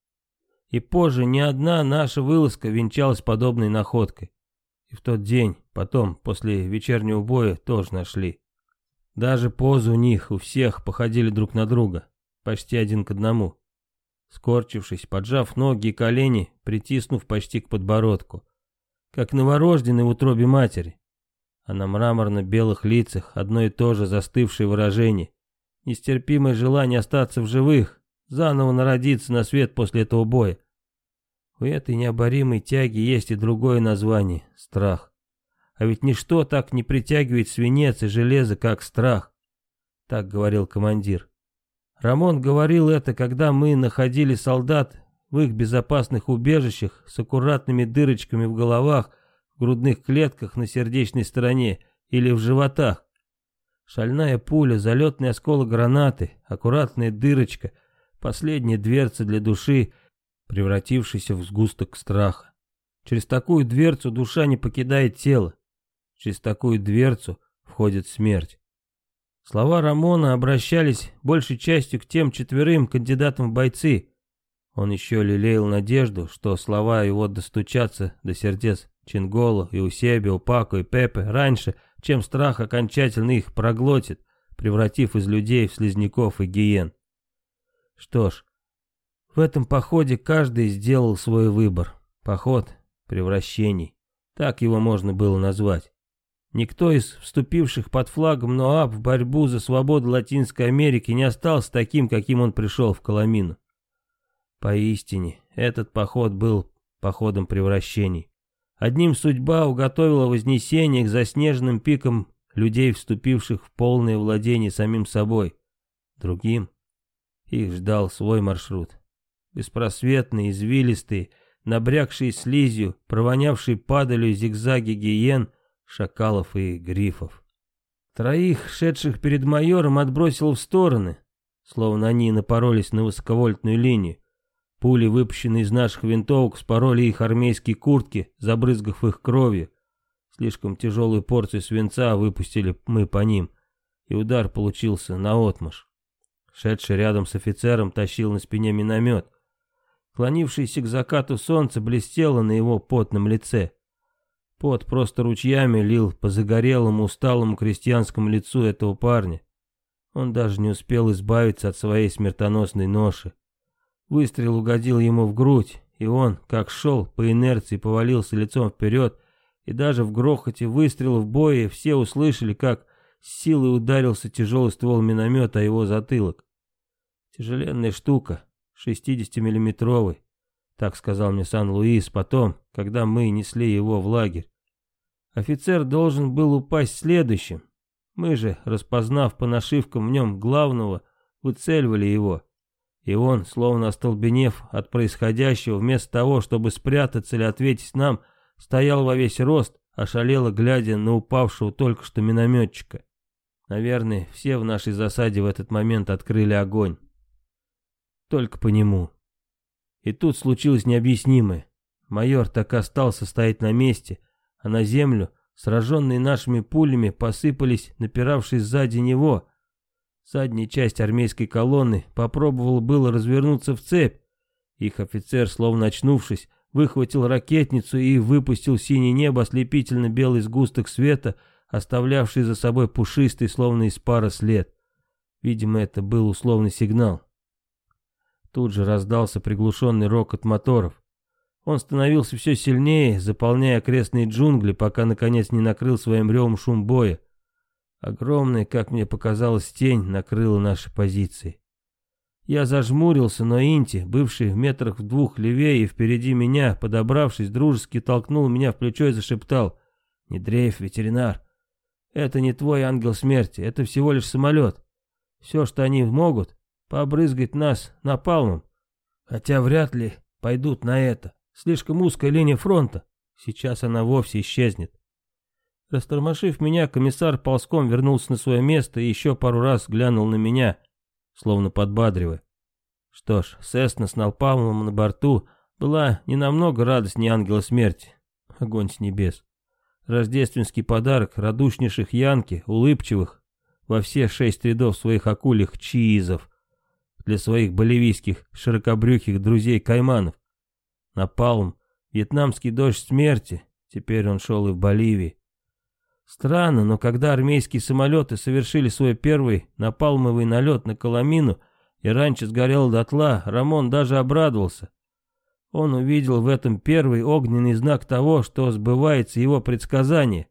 И позже ни одна наша вылазка венчалась подобной находкой. И в тот день, потом, после вечернего боя, тоже нашли. Даже позы у них, у всех, походили друг на друга, почти один к одному. Скорчившись, поджав ноги и колени, притиснув почти к подбородку. Как новорожденный в утробе матери. А на мраморно-белых лицах одно и то же застывшее выражение. Нестерпимое желание остаться в живых, заново народиться на свет после этого боя. У этой необоримой тяги есть и другое название — страх. А ведь ничто так не притягивает свинец и железо, как страх. Так говорил командир. Рамон говорил это, когда мы находили солдат в их безопасных убежищах с аккуратными дырочками в головах, грудных клетках на сердечной стороне или в животах. Шальная пуля, залетный осколок гранаты, аккуратная дырочка, последняя дверца для души, превратившийся в сгусток страха. Через такую дверцу душа не покидает тело. Через такую дверцу входит смерть. Слова Рамона обращались большей частью к тем четверым кандидатам в бойцы. Он еще лелеял надежду, что слова его достучатся до сердец Чинголу, Иусебио, Паку и Пепе раньше, чем страх окончательно их проглотит, превратив из людей в слизняков и гиен. Что ж, в этом походе каждый сделал свой выбор. Поход превращений. Так его можно было назвать. Никто из вступивших под флагом НОАП в борьбу за свободу Латинской Америки не остался таким, каким он пришел в Коломину. Поистине, этот поход был походом превращений. Одним судьба уготовила вознесение к заснеженным пикам людей, вступивших в полное владение самим собой. Другим их ждал свой маршрут беспросветные, извилистые, набрякшие слизью, провонявшие падалью зигзаги гиен, шакалов и грифов. Троих, шедших перед майором, отбросил в стороны, словно они напоролись на высоковольтную линию. Пули, выпущенные из наших винтовок, спороли их армейские куртки, забрызгав их кровью. Слишком тяжелую порцию свинца выпустили мы по ним, и удар получился наотмашь. Шедший рядом с офицером тащил на спине миномет — Клонившееся к закату солнце блестело на его потном лице. Пот просто ручьями лил по загорелому, усталому крестьянскому лицу этого парня. Он даже не успел избавиться от своей смертоносной ноши. Выстрел угодил ему в грудь, и он, как шел, по инерции повалился лицом вперед, и даже в грохоте выстрелов боя все услышали, как с силой ударился тяжелый ствол миномета о его затылок. Тяжеленная штука, 60-миллиметровый, так сказал мне Сан-Луис потом, когда мы несли его в лагерь. Офицер должен был упасть следующим. Мы же, распознав по нашивкам в нем главного, выцеливали его. И он, словно остолбенев от происходящего, вместо того, чтобы спрятаться или ответить нам, стоял во весь рост, ошалело глядя на упавшего только что минометчика. Наверное, все в нашей засаде в этот момент открыли огонь. Только по нему. И тут случилось необъяснимое. Майор так и остался стоять на месте, а на землю, сраженные нашими пулями, посыпались напиравшие сзади него. Задняя часть армейской колонны попробовала было развернуться в цепь. Их офицер, словно очнувшись, выхватил ракетницу и выпустил синее небо ослепительно белый сгусток света, оставлявший за собой пушистый, словно из пара след. Видимо, это был условный сигнал. Тут же раздался приглушенный рокот моторов. Он становился все сильнее, заполняя окрестные джунгли, пока наконец не накрыл своим ревом шум боя. Огромная, как мне показалось, тень накрыла наши позиции. Я зажмурился, но Инти, бывший в метрах в двух левее и впереди меня, подобравшись, дружески толкнул меня в плечо и зашептал Не дрейф, ветеринар. Это не твой ангел смерти, это всего лишь самолет. Все, что они могут, побрызгать нас напалмом. Хотя вряд ли пойдут на это. Слишком узкая линия фронта. Сейчас она вовсе исчезнет. Растормошив меня, комиссар ползком вернулся на свое место и еще пару раз глянул на меня, словно подбадривая. Что ж, Сесна с Налпалмом на борту была не намного радостнее ангела смерти. Огонь с небес. Рождественский подарок радушнейших янки, улыбчивых, во все шесть рядов своих акульих чиизов, для своих боливийских широкобрюхих друзей-кайманов. Напалм, вьетнамский дождь смерти, теперь он шел и в Боливии. Странно, но когда армейские самолеты совершили свой первый напалмовый налет на Коломину, и раньше сгорел дотла, Рамон даже обрадовался. Он увидел в этом первый огненный знак того, что сбывается его предсказание.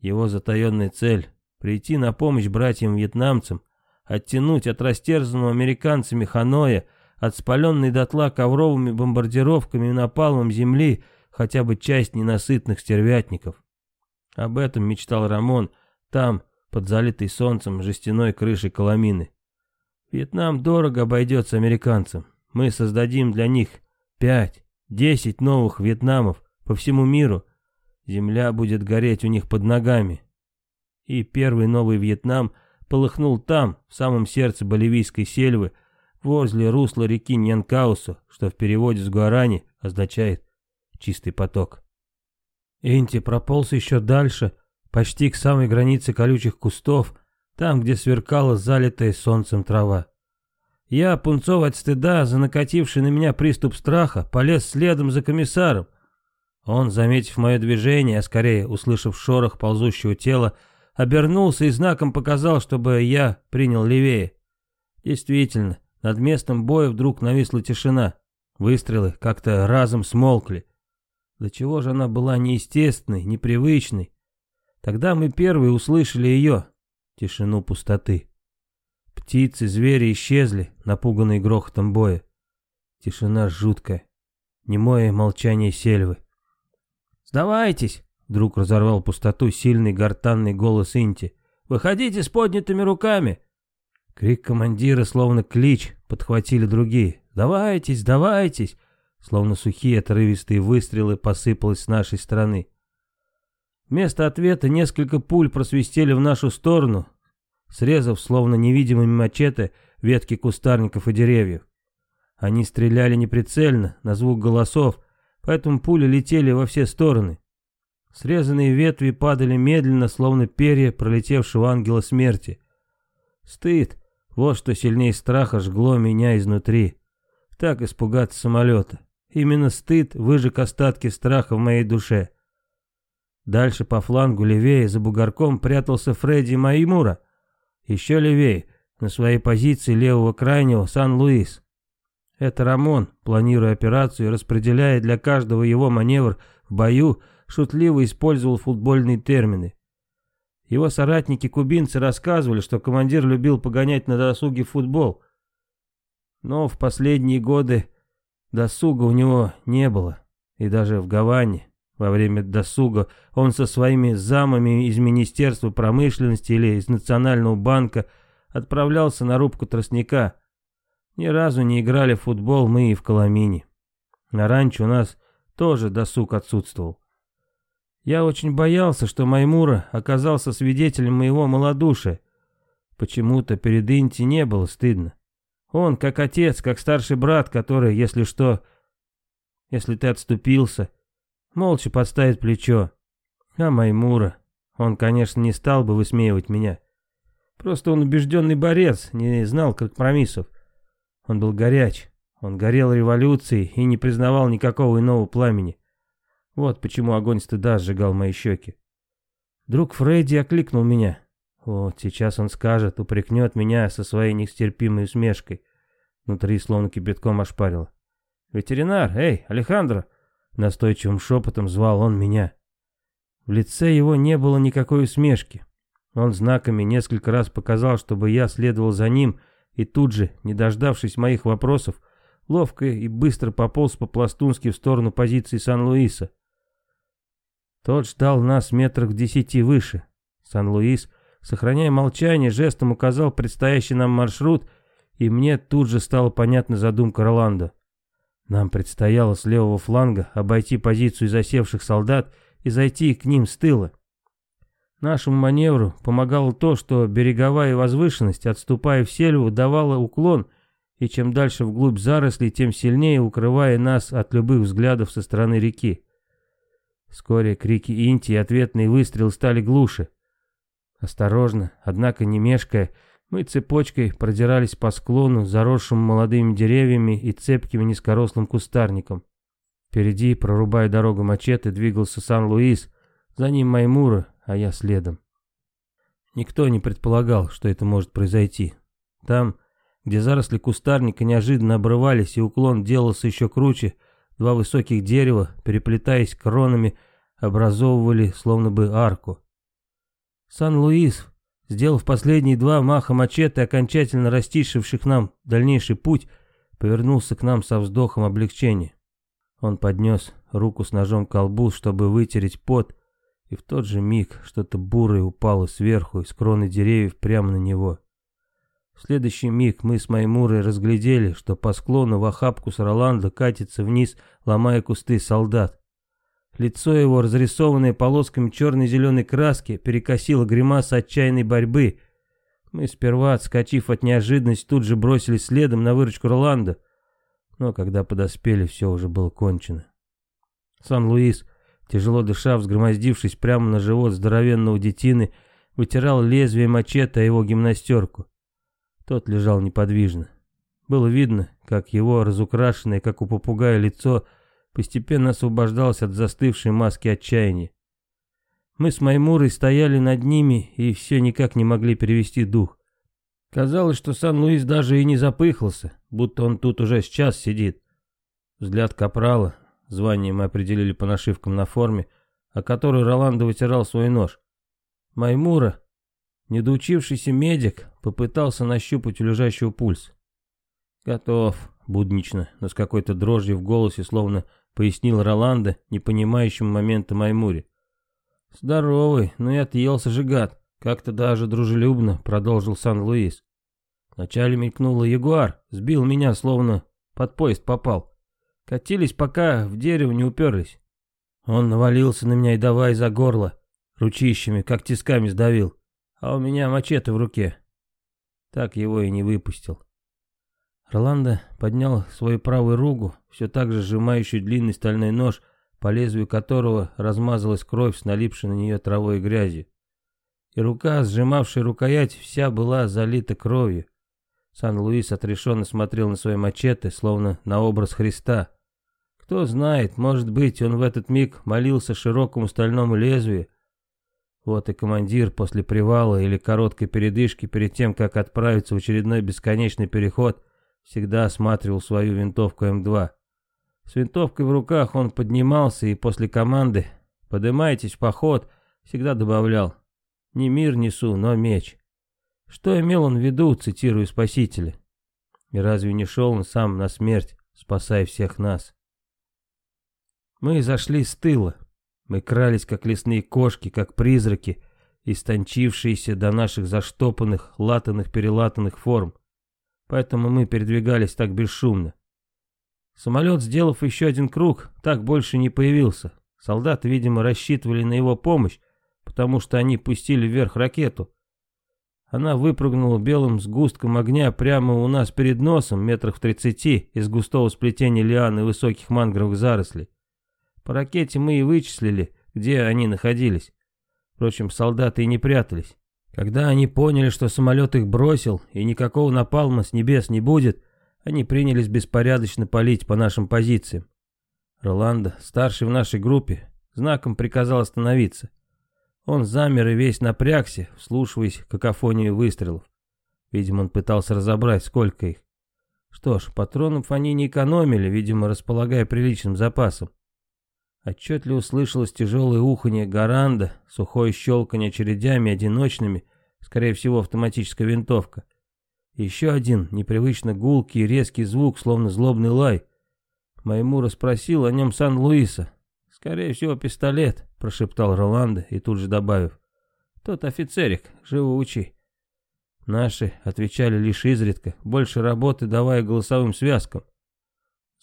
Его затаенная цель — прийти на помощь братьям-вьетнамцам, оттянуть от растерзанного американцами Ханоя, от спаленной дотла ковровыми бомбардировками и напалмом земли хотя бы часть ненасытных стервятников. Об этом мечтал Рамон там, под залитой солнцем жестяной крышей Коломины. Вьетнам дорого обойдется американцам. Мы создадим для них пять, десять новых Вьетнамов по всему миру. Земля будет гореть у них под ногами. И первый новый Вьетнам полыхнул там, в самом сердце боливийской сельвы, возле русла реки Ньянкаусу, что в переводе с гуарани означает «чистый поток». Энти прополз еще дальше, почти к самой границе колючих кустов, там, где сверкала залитая солнцем трава. Я, пунцов от стыда, за накативший на меня приступ страха, полез следом за комиссаром. Он, заметив мое движение, а скорее услышав шорох ползущего тела, обернулся и знаком показал, чтобы я принял левее. Действительно, над местом боя вдруг нависла тишина. Выстрелы как-то разом смолкли. До чего же она была неестественной, непривычной. Тогда мы первые услышали ее, тишину пустоты. Птицы, звери исчезли, напуганные грохотом боя. Тишина жуткая, немое молчание сельвы. «Сдавайтесь!» — вдруг разорвал пустоту сильный гортанный голос Инти. «Выходите с поднятыми руками!» Крик командира, словно клич, подхватили другие. «Сдавайтесь, сдавайтесь!» Словно сухие отрывистые выстрелы посыпалось с нашей стороны. Вместо ответа несколько пуль просвистели в нашу сторону, срезав, словно невидимыми мачете, ветки кустарников и деревьев. Они стреляли неприцельно, на звук голосов, поэтому пули летели во все стороны. Срезанные ветви падали медленно, словно перья пролетевшего ангела смерти. Стыд, вот что сильнее страха жгло меня изнутри. Так испугаться самолета. Именно стыд выжег остатки страха в моей душе. Дальше по флангу левее за бугорком прятался Фредди Маймура. Еще левее, на своей позиции левого крайнего, Сан-Луис. Это Рамон, планируя операцию и распределяя для каждого его маневр в бою, шутливо использовал футбольные термины. Его соратники-кубинцы рассказывали, что командир любил погонять на досуге футбол. Но в последние годы Досуга у него не было, и даже в Гаване во время досуга он со своими замами из Министерства промышленности или из Национального банка отправлялся на рубку тростника. Ни разу не играли в футбол мы и в Коломине. На ранчо у нас тоже досуг отсутствовал. Я очень боялся, что Маймура оказался свидетелем моего малодушия. Почему-то перед Инти не было стыдно. Он, как отец, как старший брат, который, если что, если ты отступился, молча подставит плечо. А Маймура, он, конечно, не стал бы высмеивать меня. Просто он убежденный борец, не знал компромиссов. Он был горяч, он горел революцией и не признавал никакого иного пламени. Вот почему огонь стыда сжигал мои щеки. Вдруг Фредди окликнул меня. Вот, сейчас он скажет, упрекнет меня со своей нестерпимой усмешкой. Внутри словно кипятком ошпарило. «Ветеринар! Эй, Алехандро!» Настойчивым шепотом звал он меня. В лице его не было никакой усмешки. Он знаками несколько раз показал, чтобы я следовал за ним, и тут же, не дождавшись моих вопросов, ловко и быстро пополз по-пластунски в сторону позиции Сан-Луиса. Тот ждал нас метрах в десяти выше. Сан-Луис, сохраняя молчание, жестом указал предстоящий нам маршрут, и мне тут же стала понятна задумка Роланда. Нам предстояло с левого фланга обойти позицию засевших солдат и зайти к ним с тыла. Нашему маневру помогало то, что береговая возвышенность, отступая в сельву, давала уклон, и чем дальше вглубь зарослей, тем сильнее укрывая нас от любых взглядов со стороны реки. Вскоре крики Инти и ответные выстрелы стали глуше. Осторожно, однако не мешкая, мы цепочкой продирались по склону, заросшим молодыми деревьями и цепким низкорослым кустарником. Впереди, прорубая дорогу мачете, двигался Сан-Луис, за ним Маймура, а я следом. Никто не предполагал, что это может произойти. Там, где заросли кустарника неожиданно обрывались и уклон делался еще круче, два высоких дерева, переплетаясь кронами, образовывали словно бы арку. Сан-Луис Сделав последние два маха мачете, окончательно растишивших нам дальнейший путь, повернулся к нам со вздохом облегчения. Он поднес руку с ножом к колбу, чтобы вытереть пот, и в тот же миг что-то бурое упало сверху из кроны деревьев прямо на него. В следующий миг мы с Маймурой разглядели, что по склону в охапку с Роланда катится вниз, ломая кусты солдат. Лицо его, разрисованное полосками черной зеленой краски, перекосило гримаса отчаянной борьбы. Мы сперва, отскочив от неожиданности, тут же бросились следом на выручку Роланда. Но когда подоспели, все уже было кончено. Сан-Луис, тяжело дыша, взгромоздившись прямо на живот здоровенного детины, вытирал лезвие мачете о его гимнастерку. Тот лежал неподвижно. Было видно, как его разукрашенное, как у попугая, лицо — постепенно освобождалась от застывшей маски отчаяния. Мы с Маймурой стояли над ними и все никак не могли перевести дух. Казалось, что Сан-Луис даже и не запыхался, будто он тут уже сейчас сидит. Взгляд капрала, звание мы определили по нашивкам на форме, о которой Роландо вытирал свой нож. Маймура, недоучившийся медик, попытался нащупать у лежащего пульс. «Готов», буднично, но с какой-то дрожью в голосе, словно пояснил Роланда, не понимающему момента Маймуре. «Здоровый, но и отъелся же гад», — как-то даже дружелюбно продолжил Сан-Луис. Вначале мелькнула ягуар, сбил меня, словно под поезд попал. Катились, пока в дерево не уперлись. Он навалился на меня и давай за горло, ручищами, как тисками сдавил, а у меня мачете в руке. Так его и не выпустил. Роланда поднял свою правую руку, все так же сжимающую длинный стальной нож, по лезвию которого размазалась кровь с налипшей на нее травой и грязью. И рука, сжимавшая рукоять, вся была залита кровью. Сан-Луис отрешенно смотрел на свои мачете, словно на образ Христа. Кто знает, может быть, он в этот миг молился широкому стальному лезвию. Вот и командир после привала или короткой передышки перед тем, как отправиться в очередной бесконечный переход, всегда осматривал свою винтовку М2. С винтовкой в руках он поднимался и после команды «Подымайтесь в поход» всегда добавлял «Не мир несу, но меч». Что имел он в виду, цитирую Спасителя? И разве не шел он сам на смерть, спасая всех нас? Мы зашли с тыла. Мы крались, как лесные кошки, как призраки, истончившиеся до наших заштопанных, латанных-перелатанных форм поэтому мы передвигались так бесшумно. Самолет, сделав еще один круг, так больше не появился. Солдаты, видимо, рассчитывали на его помощь, потому что они пустили вверх ракету. Она выпрыгнула белым сгустком огня прямо у нас перед носом, метрах в тридцати, из густого сплетения лиан и высоких мангровых зарослей. По ракете мы и вычислили, где они находились. Впрочем, солдаты и не прятались. Когда они поняли, что самолет их бросил и никакого напалма с небес не будет, они принялись беспорядочно палить по нашим позициям. Роланда, старший в нашей группе, знаком приказал остановиться. Он замер и весь напрягся, вслушиваясь какофонию выстрелов. Видимо, он пытался разобрать, сколько их. Что ж, патронов они не экономили, видимо, располагая приличным запасом. Отчетливо слышалось тяжелое уханье гаранда, сухое щелканье очередями одиночными, скорее всего автоматическая винтовка. Еще один непривычно гулкий резкий звук, словно злобный лай. Моему расспросил о нем Сан-Луиса. Скорее всего пистолет, прошептал Роланда и тут же добавив. Тот офицерик, живучий. Наши отвечали лишь изредка, больше работы давая голосовым связкам.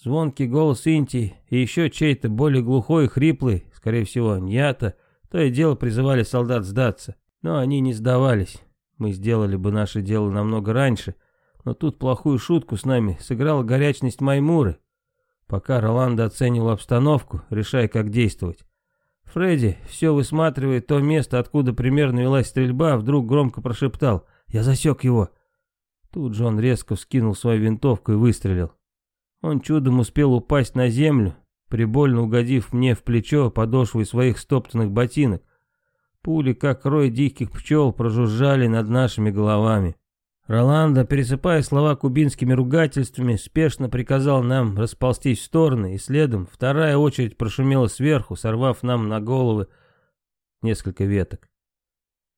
Звонкий голос Инти и еще чей-то более глухой и хриплый, скорее всего, Ньята, то и дело призывали солдат сдаться. Но они не сдавались. Мы сделали бы наше дело намного раньше, но тут плохую шутку с нами сыграла горячность Маймуры. Пока Роланда оценивал обстановку, решая, как действовать. Фредди, все высматривая то место, откуда примерно велась стрельба, вдруг громко прошептал «Я засек его». Тут же он резко вскинул свою винтовку и выстрелил. Он чудом успел упасть на землю, прибольно угодив мне в плечо подошвой своих стоптанных ботинок. Пули, как рой диких пчел, прожужжали над нашими головами. Роланда, пересыпая слова кубинскими ругательствами, спешно приказал нам расползтись в стороны, и следом вторая очередь прошумела сверху, сорвав нам на головы несколько веток.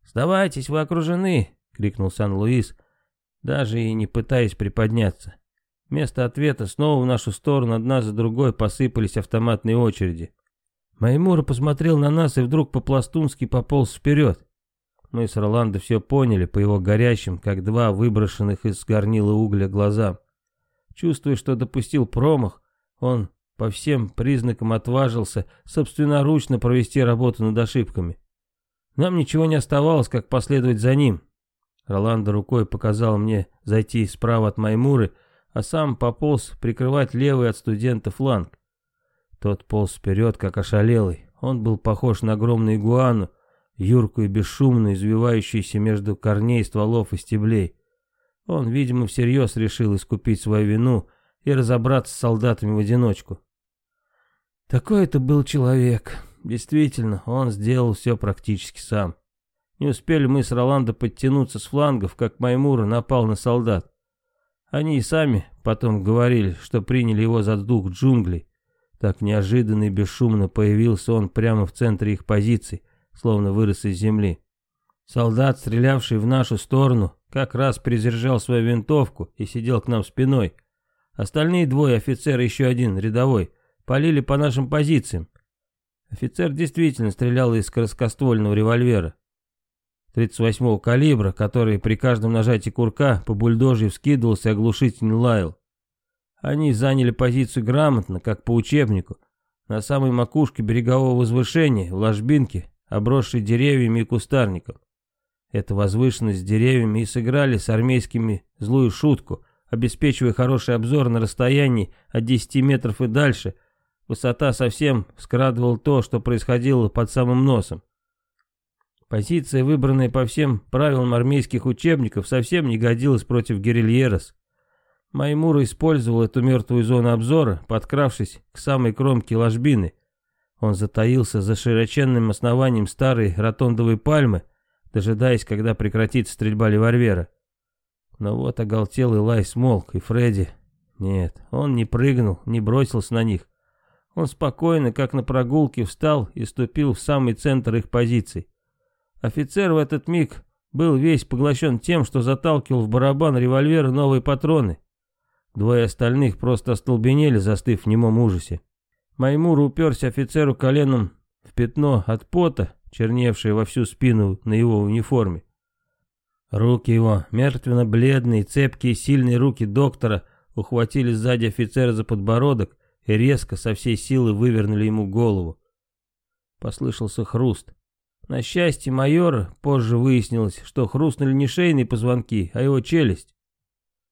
«Сдавайтесь, вы окружены!» — крикнул Сан-Луис, даже и не пытаясь приподняться. Вместо ответа снова в нашу сторону одна за другой посыпались автоматные очереди. Маймура посмотрел на нас и вдруг по-пластунски пополз вперед. Мы с Роландо все поняли по его горящим, как два выброшенных из горнила угля глазам. Чувствуя, что допустил промах, он по всем признакам отважился собственноручно провести работу над ошибками. Нам ничего не оставалось, как последовать за ним. Роландо рукой показал мне зайти справа от Маймуры, а сам пополз прикрывать левый от студента фланг. Тот полз вперед, как ошалелый. Он был похож на огромную игуану, юркую и бесшумную, извивающуюся между корней, стволов и стеблей. Он, видимо, всерьез решил искупить свою вину и разобраться с солдатами в одиночку. Такой это был человек. Действительно, он сделал все практически сам. Не успели мы с Роландо подтянуться с флангов, как Маймура напал на солдат. Они и сами потом говорили, что приняли его за дух джунглей. Так неожиданно и бесшумно появился он прямо в центре их позиций, словно вырос из земли. Солдат, стрелявший в нашу сторону, как раз призержал свою винтовку и сидел к нам спиной. Остальные двое, офицер и еще один, рядовой, полили по нашим позициям. Офицер действительно стрелял из короткоствольного револьвера. 38-го калибра, который при каждом нажатии курка по бульдожье вскидывался и оглушительно лаял. Они заняли позицию грамотно, как по учебнику, на самой макушке берегового возвышения, в ложбинке, обросшей деревьями и кустарником. Эта возвышенность с деревьями и сыграли с армейскими злую шутку, обеспечивая хороший обзор на расстоянии от 10 метров и дальше. Высота совсем скрадывала то, что происходило под самым носом. Позиция, выбранная по всем правилам армейских учебников, совсем не годилась против гирильерос. Маймура использовал эту мертвую зону обзора, подкравшись к самой кромке ложбины, он затаился за широченным основанием старой ротондовой пальмы, дожидаясь, когда прекратится стрельба револьвера. Но вот оголтелый лай смолк, и Фредди... Нет, он не прыгнул, не бросился на них. Он спокойно, как на прогулке, встал и ступил в самый центр их позиций. Офицер в этот миг был весь поглощен тем, что заталкивал в барабан револьвера новые патроны. Двое остальных просто остолбенели, застыв в немом ужасе. Маймур уперся офицеру коленом в пятно от пота, черневшее во всю спину на его униформе. Руки его, мертвенно-бледные, цепкие, сильные руки доктора, ухватили сзади офицера за подбородок и резко со всей силы вывернули ему голову. Послышался хруст. На счастье майора позже выяснилось, что хрустнули не шейные позвонки, а его челюсть.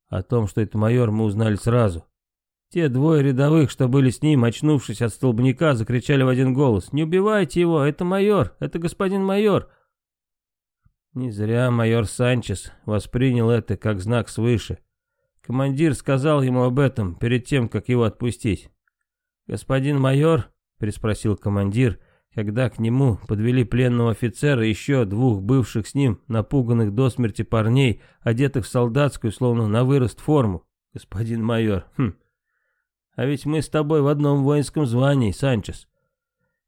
О том, что это майор, мы узнали сразу. Те двое рядовых, что были с ним, очнувшись от столбняка, закричали в один голос. «Не убивайте его! Это майор! Это господин майор!» Не зря майор Санчес воспринял это как знак свыше. Командир сказал ему об этом перед тем, как его отпустить. «Господин майор?» — переспросил командир, когда к нему подвели пленного офицера и еще двух бывших с ним напуганных до смерти парней, одетых в солдатскую, словно на вырост форму. «Господин майор, хм, а ведь мы с тобой в одном воинском звании, Санчес.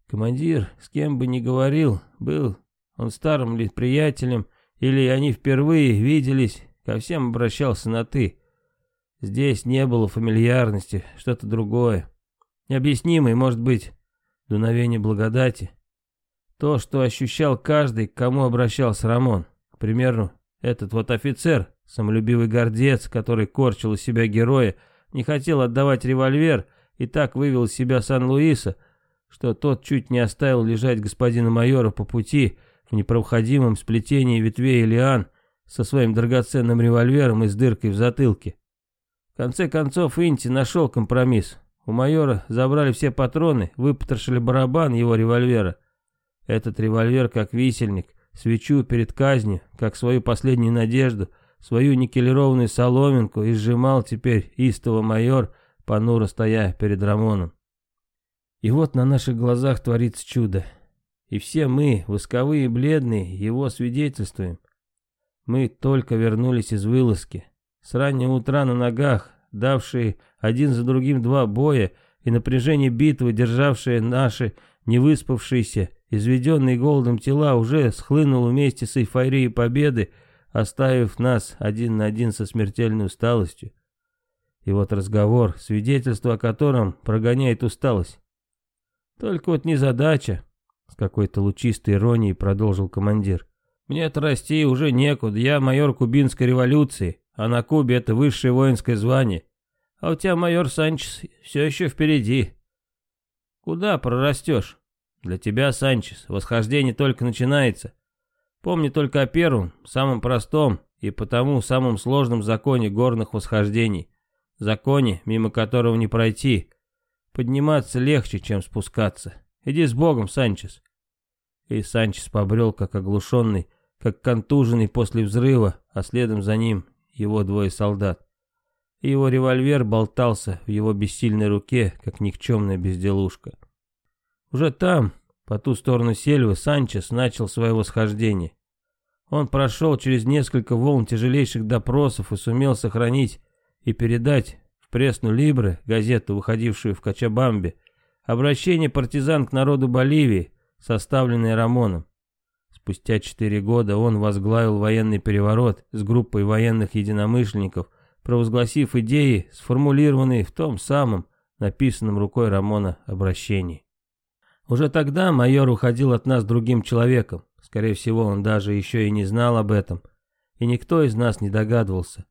Командир, с кем бы ни говорил, был он старым ли приятелем, или они впервые виделись, ко всем обращался на «ты». Здесь не было фамильярности, что-то другое. Необъяснимое, может быть, дуновение благодати. То, что ощущал каждый, к кому обращался Рамон. К примеру, этот вот офицер, самолюбивый гордец, который корчил из себя героя, не хотел отдавать револьвер и так вывел из себя Сан-Луиса, что тот чуть не оставил лежать господина майора по пути в непроходимом сплетении ветвей лиан со своим драгоценным револьвером и с дыркой в затылке. В конце концов Инти нашел компромисс. У майора забрали все патроны, выпотрошили барабан его револьвера. Этот револьвер как висельник, свечу перед казнью, как свою последнюю надежду, свою никелированную соломинку и сжимал теперь истово майор, понуро стоя перед Рамоном. И вот на наших глазах творится чудо. И все мы, восковые и бледные, его свидетельствуем. Мы только вернулись из вылазки. С раннего утра на ногах, давшие один за другим два боя, и напряжение битвы, державшие наши невыспавшиеся, изведенные голодом тела, уже схлынуло вместе с эйфорией победы, оставив нас один на один со смертельной усталостью. И вот разговор, свидетельство о котором прогоняет усталость. Только вот незадача, с какой-то лучистой иронией продолжил командир. Мне-то расти уже некуда, я майор кубинской революции, а на Кубе это высшее воинское звание. А у тебя, майор Санчес, все еще впереди. Куда прорастешь? Для тебя, Санчес, восхождение только начинается. Помни только о первом, самом простом и потому самом сложном законе горных восхождений. Законе, мимо которого не пройти, Подниматься легче, чем спускаться. Иди с Богом, Санчес. И Санчес побрел, как оглушенный, как контуженный после взрыва, а следом за ним его двое солдат. И его револьвер болтался в его бессильной руке, как никчемная безделушка. Уже там, по ту сторону сельвы, Санчес начал свое восхождение. Он прошел через несколько волн тяжелейших допросов и сумел сохранить и передать Пресну Либры, газету, выходившую в Качабамбе, обращение партизан к народу Боливии, составленное Рамоном. Спустя четыре года он возглавил военный переворот с группой военных единомышленников, провозгласив идеи, сформулированные в том самом, написанном рукой Рамона, обращении. Уже тогда майор уходил от нас другим человеком, скорее всего, он даже еще и не знал об этом, и никто из нас не догадывался.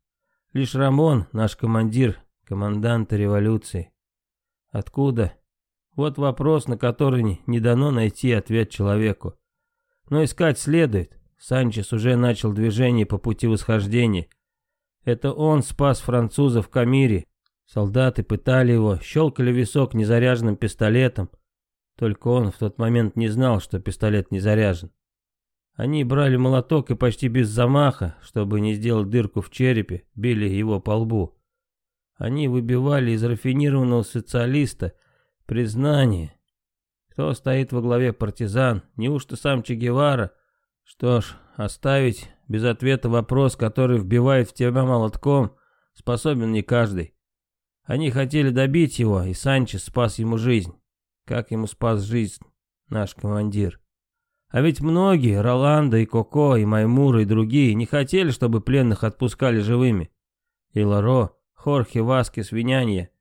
Лишь Рамон, наш командир, команданта революции. Откуда? Вот вопрос, на который не дано найти ответ человеку. Но искать следует. Санчес уже начал движение по пути восхождения. Это он спас французов в Камире. Солдаты пытали его, щелкали висок незаряженным пистолетом. Только он в тот момент не знал, что пистолет не заряжен. Они брали молоток и почти без замаха, чтобы не сделать дырку в черепе, били его по лбу. Они выбивали из рафинированного социалиста признание. Кто стоит во главе партизан? Неужто сам Че Гевара? Что ж, оставить без ответа вопрос, который вбивает в тебя молотком, способен не каждый. Они хотели добить его, и Санчес спас ему жизнь. Как ему спас жизнь наш командир? А ведь многие, Роланда и Коко, и Маймура, и другие, не хотели, чтобы пленных отпускали живыми. И Ларо Хорхе Васкес Винянье.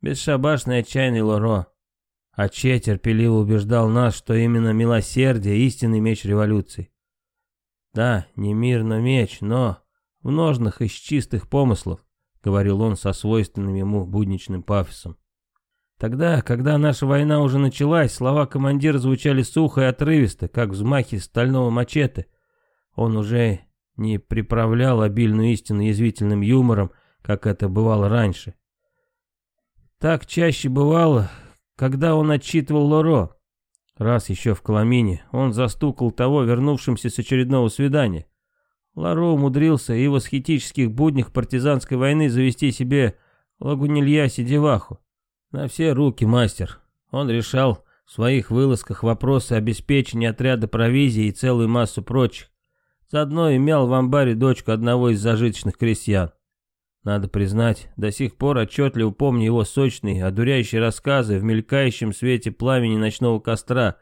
Бесшабашный отчаянный Лоро. А Че терпеливо убеждал нас, что именно милосердие — истинный меч революции. Да, не мир, но меч, но в ножнах из чистых помыслов, говорил он со свойственным ему будничным пафосом. Тогда, когда наша война уже началась, слова командира звучали сухо и отрывисто, как взмахи стального мачете. Он уже не приправлял обильную истину язвительным юмором, как это бывало раньше. Так чаще бывало, когда он отчитывал Лоро. Раз еще в Коломине он застукал того, вернувшимся с очередного свидания. Лоро умудрился и в асхетических буднях партизанской войны завести себе лагунильяси деваху. На все руки мастер. Он решал в своих вылазках вопросы обеспечения отряда провизии и целую массу прочих. Заодно имел в амбаре дочку одного из зажиточных крестьян. Надо признать, до сих пор отчетливо помню его сочные, одуряющие рассказы в мелькающем свете пламени ночного костра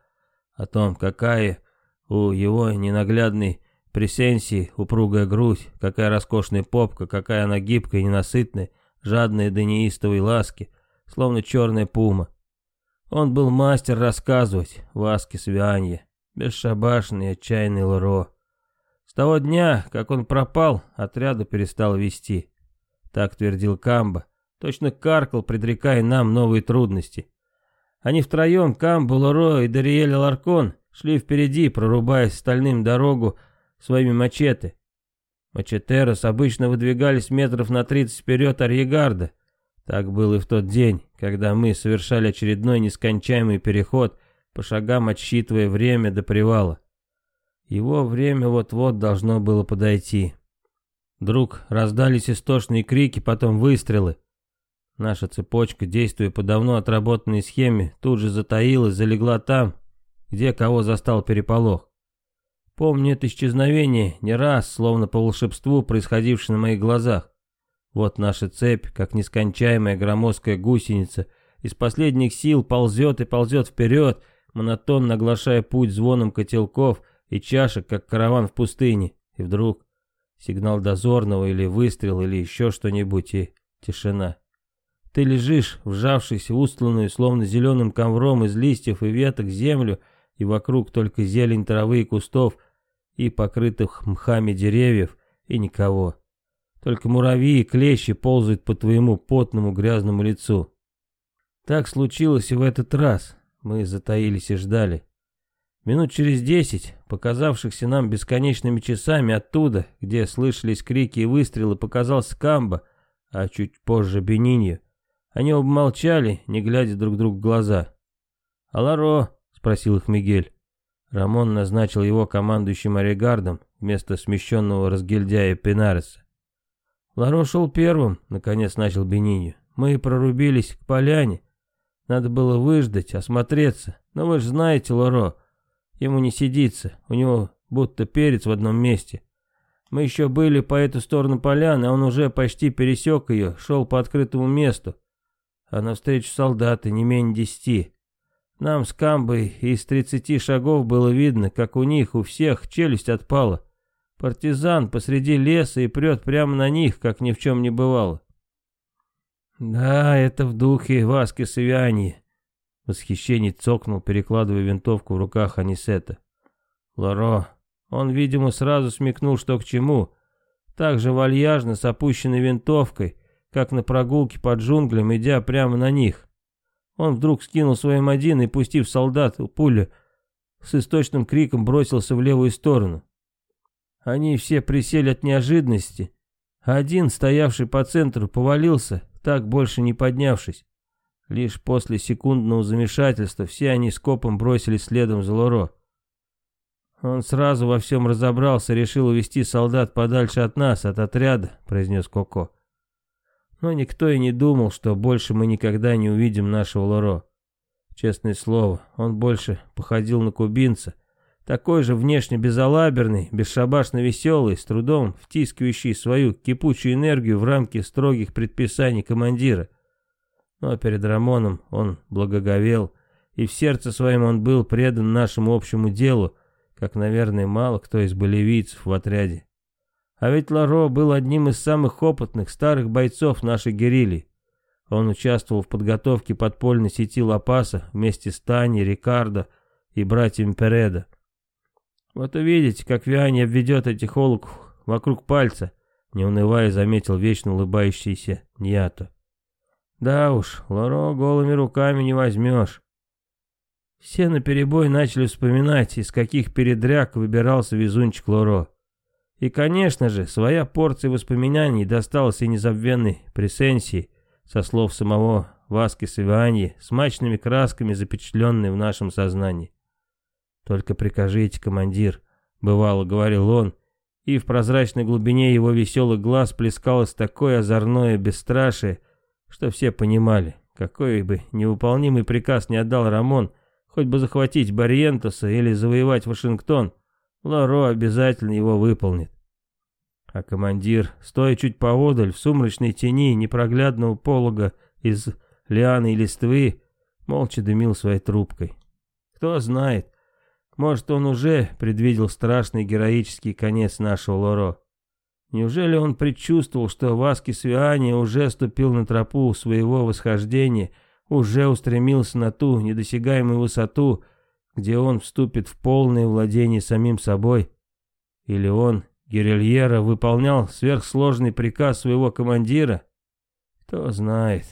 о том, какая у его ненаглядной пресенсии упругая грудь, какая роскошная попка, какая она гибкая и ненасытная, жадная до неистовой ласки, словно черная пума. Он был мастер рассказывать, Васки Свианье, бесшабашный и отчаянный Лоро. С того дня, как он пропал, отряду перестал вести. Так твердил Камба, точно каркал, предрекая нам новые трудности. Они втроем, Камба, Лоро и Дариэль Ларкон, шли впереди, прорубая стальным дорогу своими мачете. Мачетерос обычно выдвигались метров на тридцать вперед Арьегарда. Так было и в тот день, когда мы совершали очередной нескончаемый переход, по шагам отсчитывая время до привала. Его время вот-вот должно было подойти. Вдруг раздались истошные крики, потом выстрелы. Наша цепочка, действуя по давно отработанной схеме, тут же затаилась, залегла там, где кого застал переполох. Помню это исчезновение не раз, словно по волшебству, происходившее на моих глазах. Вот наша цепь, как нескончаемая громоздкая гусеница, из последних сил ползет и ползет вперед, монотонно оглашая путь звоном котелков и чашек, как караван в пустыне. И вдруг сигнал дозорного или выстрел или еще что-нибудь и тишина. Ты лежишь, вжавшись в устланную, словно зеленым ковром из листьев и веток землю, и вокруг только зелень травы и кустов, и покрытых мхами деревьев, и никого. Только муравьи и клещи ползают по твоему потному грязному лицу. Так случилось и в этот раз. Мы затаились и ждали. Минут через десять, показавшихся нам бесконечными часами оттуда, где слышались крики и выстрелы, показался Камба, а чуть позже Бениньо. Они оба молчали, не глядя друг другу в глаза. «Аларо», — спросил их Мигель. Рамон назначил его командующим оригардом вместо смещенного разгильдяя Пенареса. Ларо шел первым, наконец начал Бениньо. Мы прорубились к поляне. Надо было выждать, осмотреться. Но вы же знаете, Ларо, Ему не сидится, у него будто перец в одном месте. Мы еще были по эту сторону поляны, а он уже почти пересек ее, шел по открытому месту. А навстречу солдаты не менее десяти. Нам с Камбой из тридцати шагов было видно, как у них у всех челюсть отпала. Партизан посреди леса и прет прямо на них, как ни в чем не бывало. Да, это в духе Васки Савиани восхищении цокнул, перекладывая винтовку в руках Анисета. Лоро, он, видимо, сразу смекнул, что к чему. Так же вальяжно, с опущенной винтовкой, как на прогулке под джунглям, идя прямо на них. Он вдруг скинул свой М1 и, пустив солдат пулю, с источным криком бросился в левую сторону. Они все присели от неожиданности. Один, стоявший по центру, повалился, так больше не поднявшись. Лишь после секундного замешательства все они скопом бросились следом за Лоро. «Он сразу во всем разобрался, решил увести солдат подальше от нас, от отряда», — произнес Коко. Но никто и не думал, что больше мы никогда не увидим нашего Лоро. Честное слово, он больше походил на кубинца, такой же внешне безалаберный, бесшабашно веселый, с трудом втискивающий свою кипучую энергию в рамки строгих предписаний командира. Но перед Рамоном он благоговел, и в сердце своем он был предан нашему общему делу, как, наверное, мало кто из болевийцев в отряде. А ведь Ларо был одним из самых опытных старых бойцов нашей герильи. Он участвовал в подготовке подпольной сети Лапаса вместе с Таней, Рикардо и братьями Переда. Вот увидите, как Виани обведет этих олуков вокруг пальца, не унывая заметил вечно улыбающийся Ньято. Да уж, Лоро голыми руками не возьмешь. Все наперебой начали вспоминать, из каких передряг выбирался везунчик Лоро. И, конечно же, своя порция воспоминаний досталась и незабвенной пресенсии, со слов самого Васки Савианьи, с мачными красками, запечатленной в нашем сознании. «Только прикажите, командир», — бывало, говорил он, и в прозрачной глубине его веселых глаз плескалось такое озорное бесстрашие, что все понимали, какой бы невыполнимый приказ не отдал Рамон, хоть бы захватить Барьентоса или завоевать Вашингтон, Ларо обязательно его выполнит. А командир, стоя чуть поодаль, в сумрачной тени непроглядного полога из лианы и листвы, молча дымил своей трубкой. Кто знает, может он уже предвидел страшный героический конец нашего Лоро. Неужели он предчувствовал, что Васки Свиани уже ступил на тропу своего восхождения, уже устремился на ту недосягаемую высоту, где он вступит в полное владение самим собой, или он, Гирильера, выполнял сверхсложный приказ своего командира, кто знает.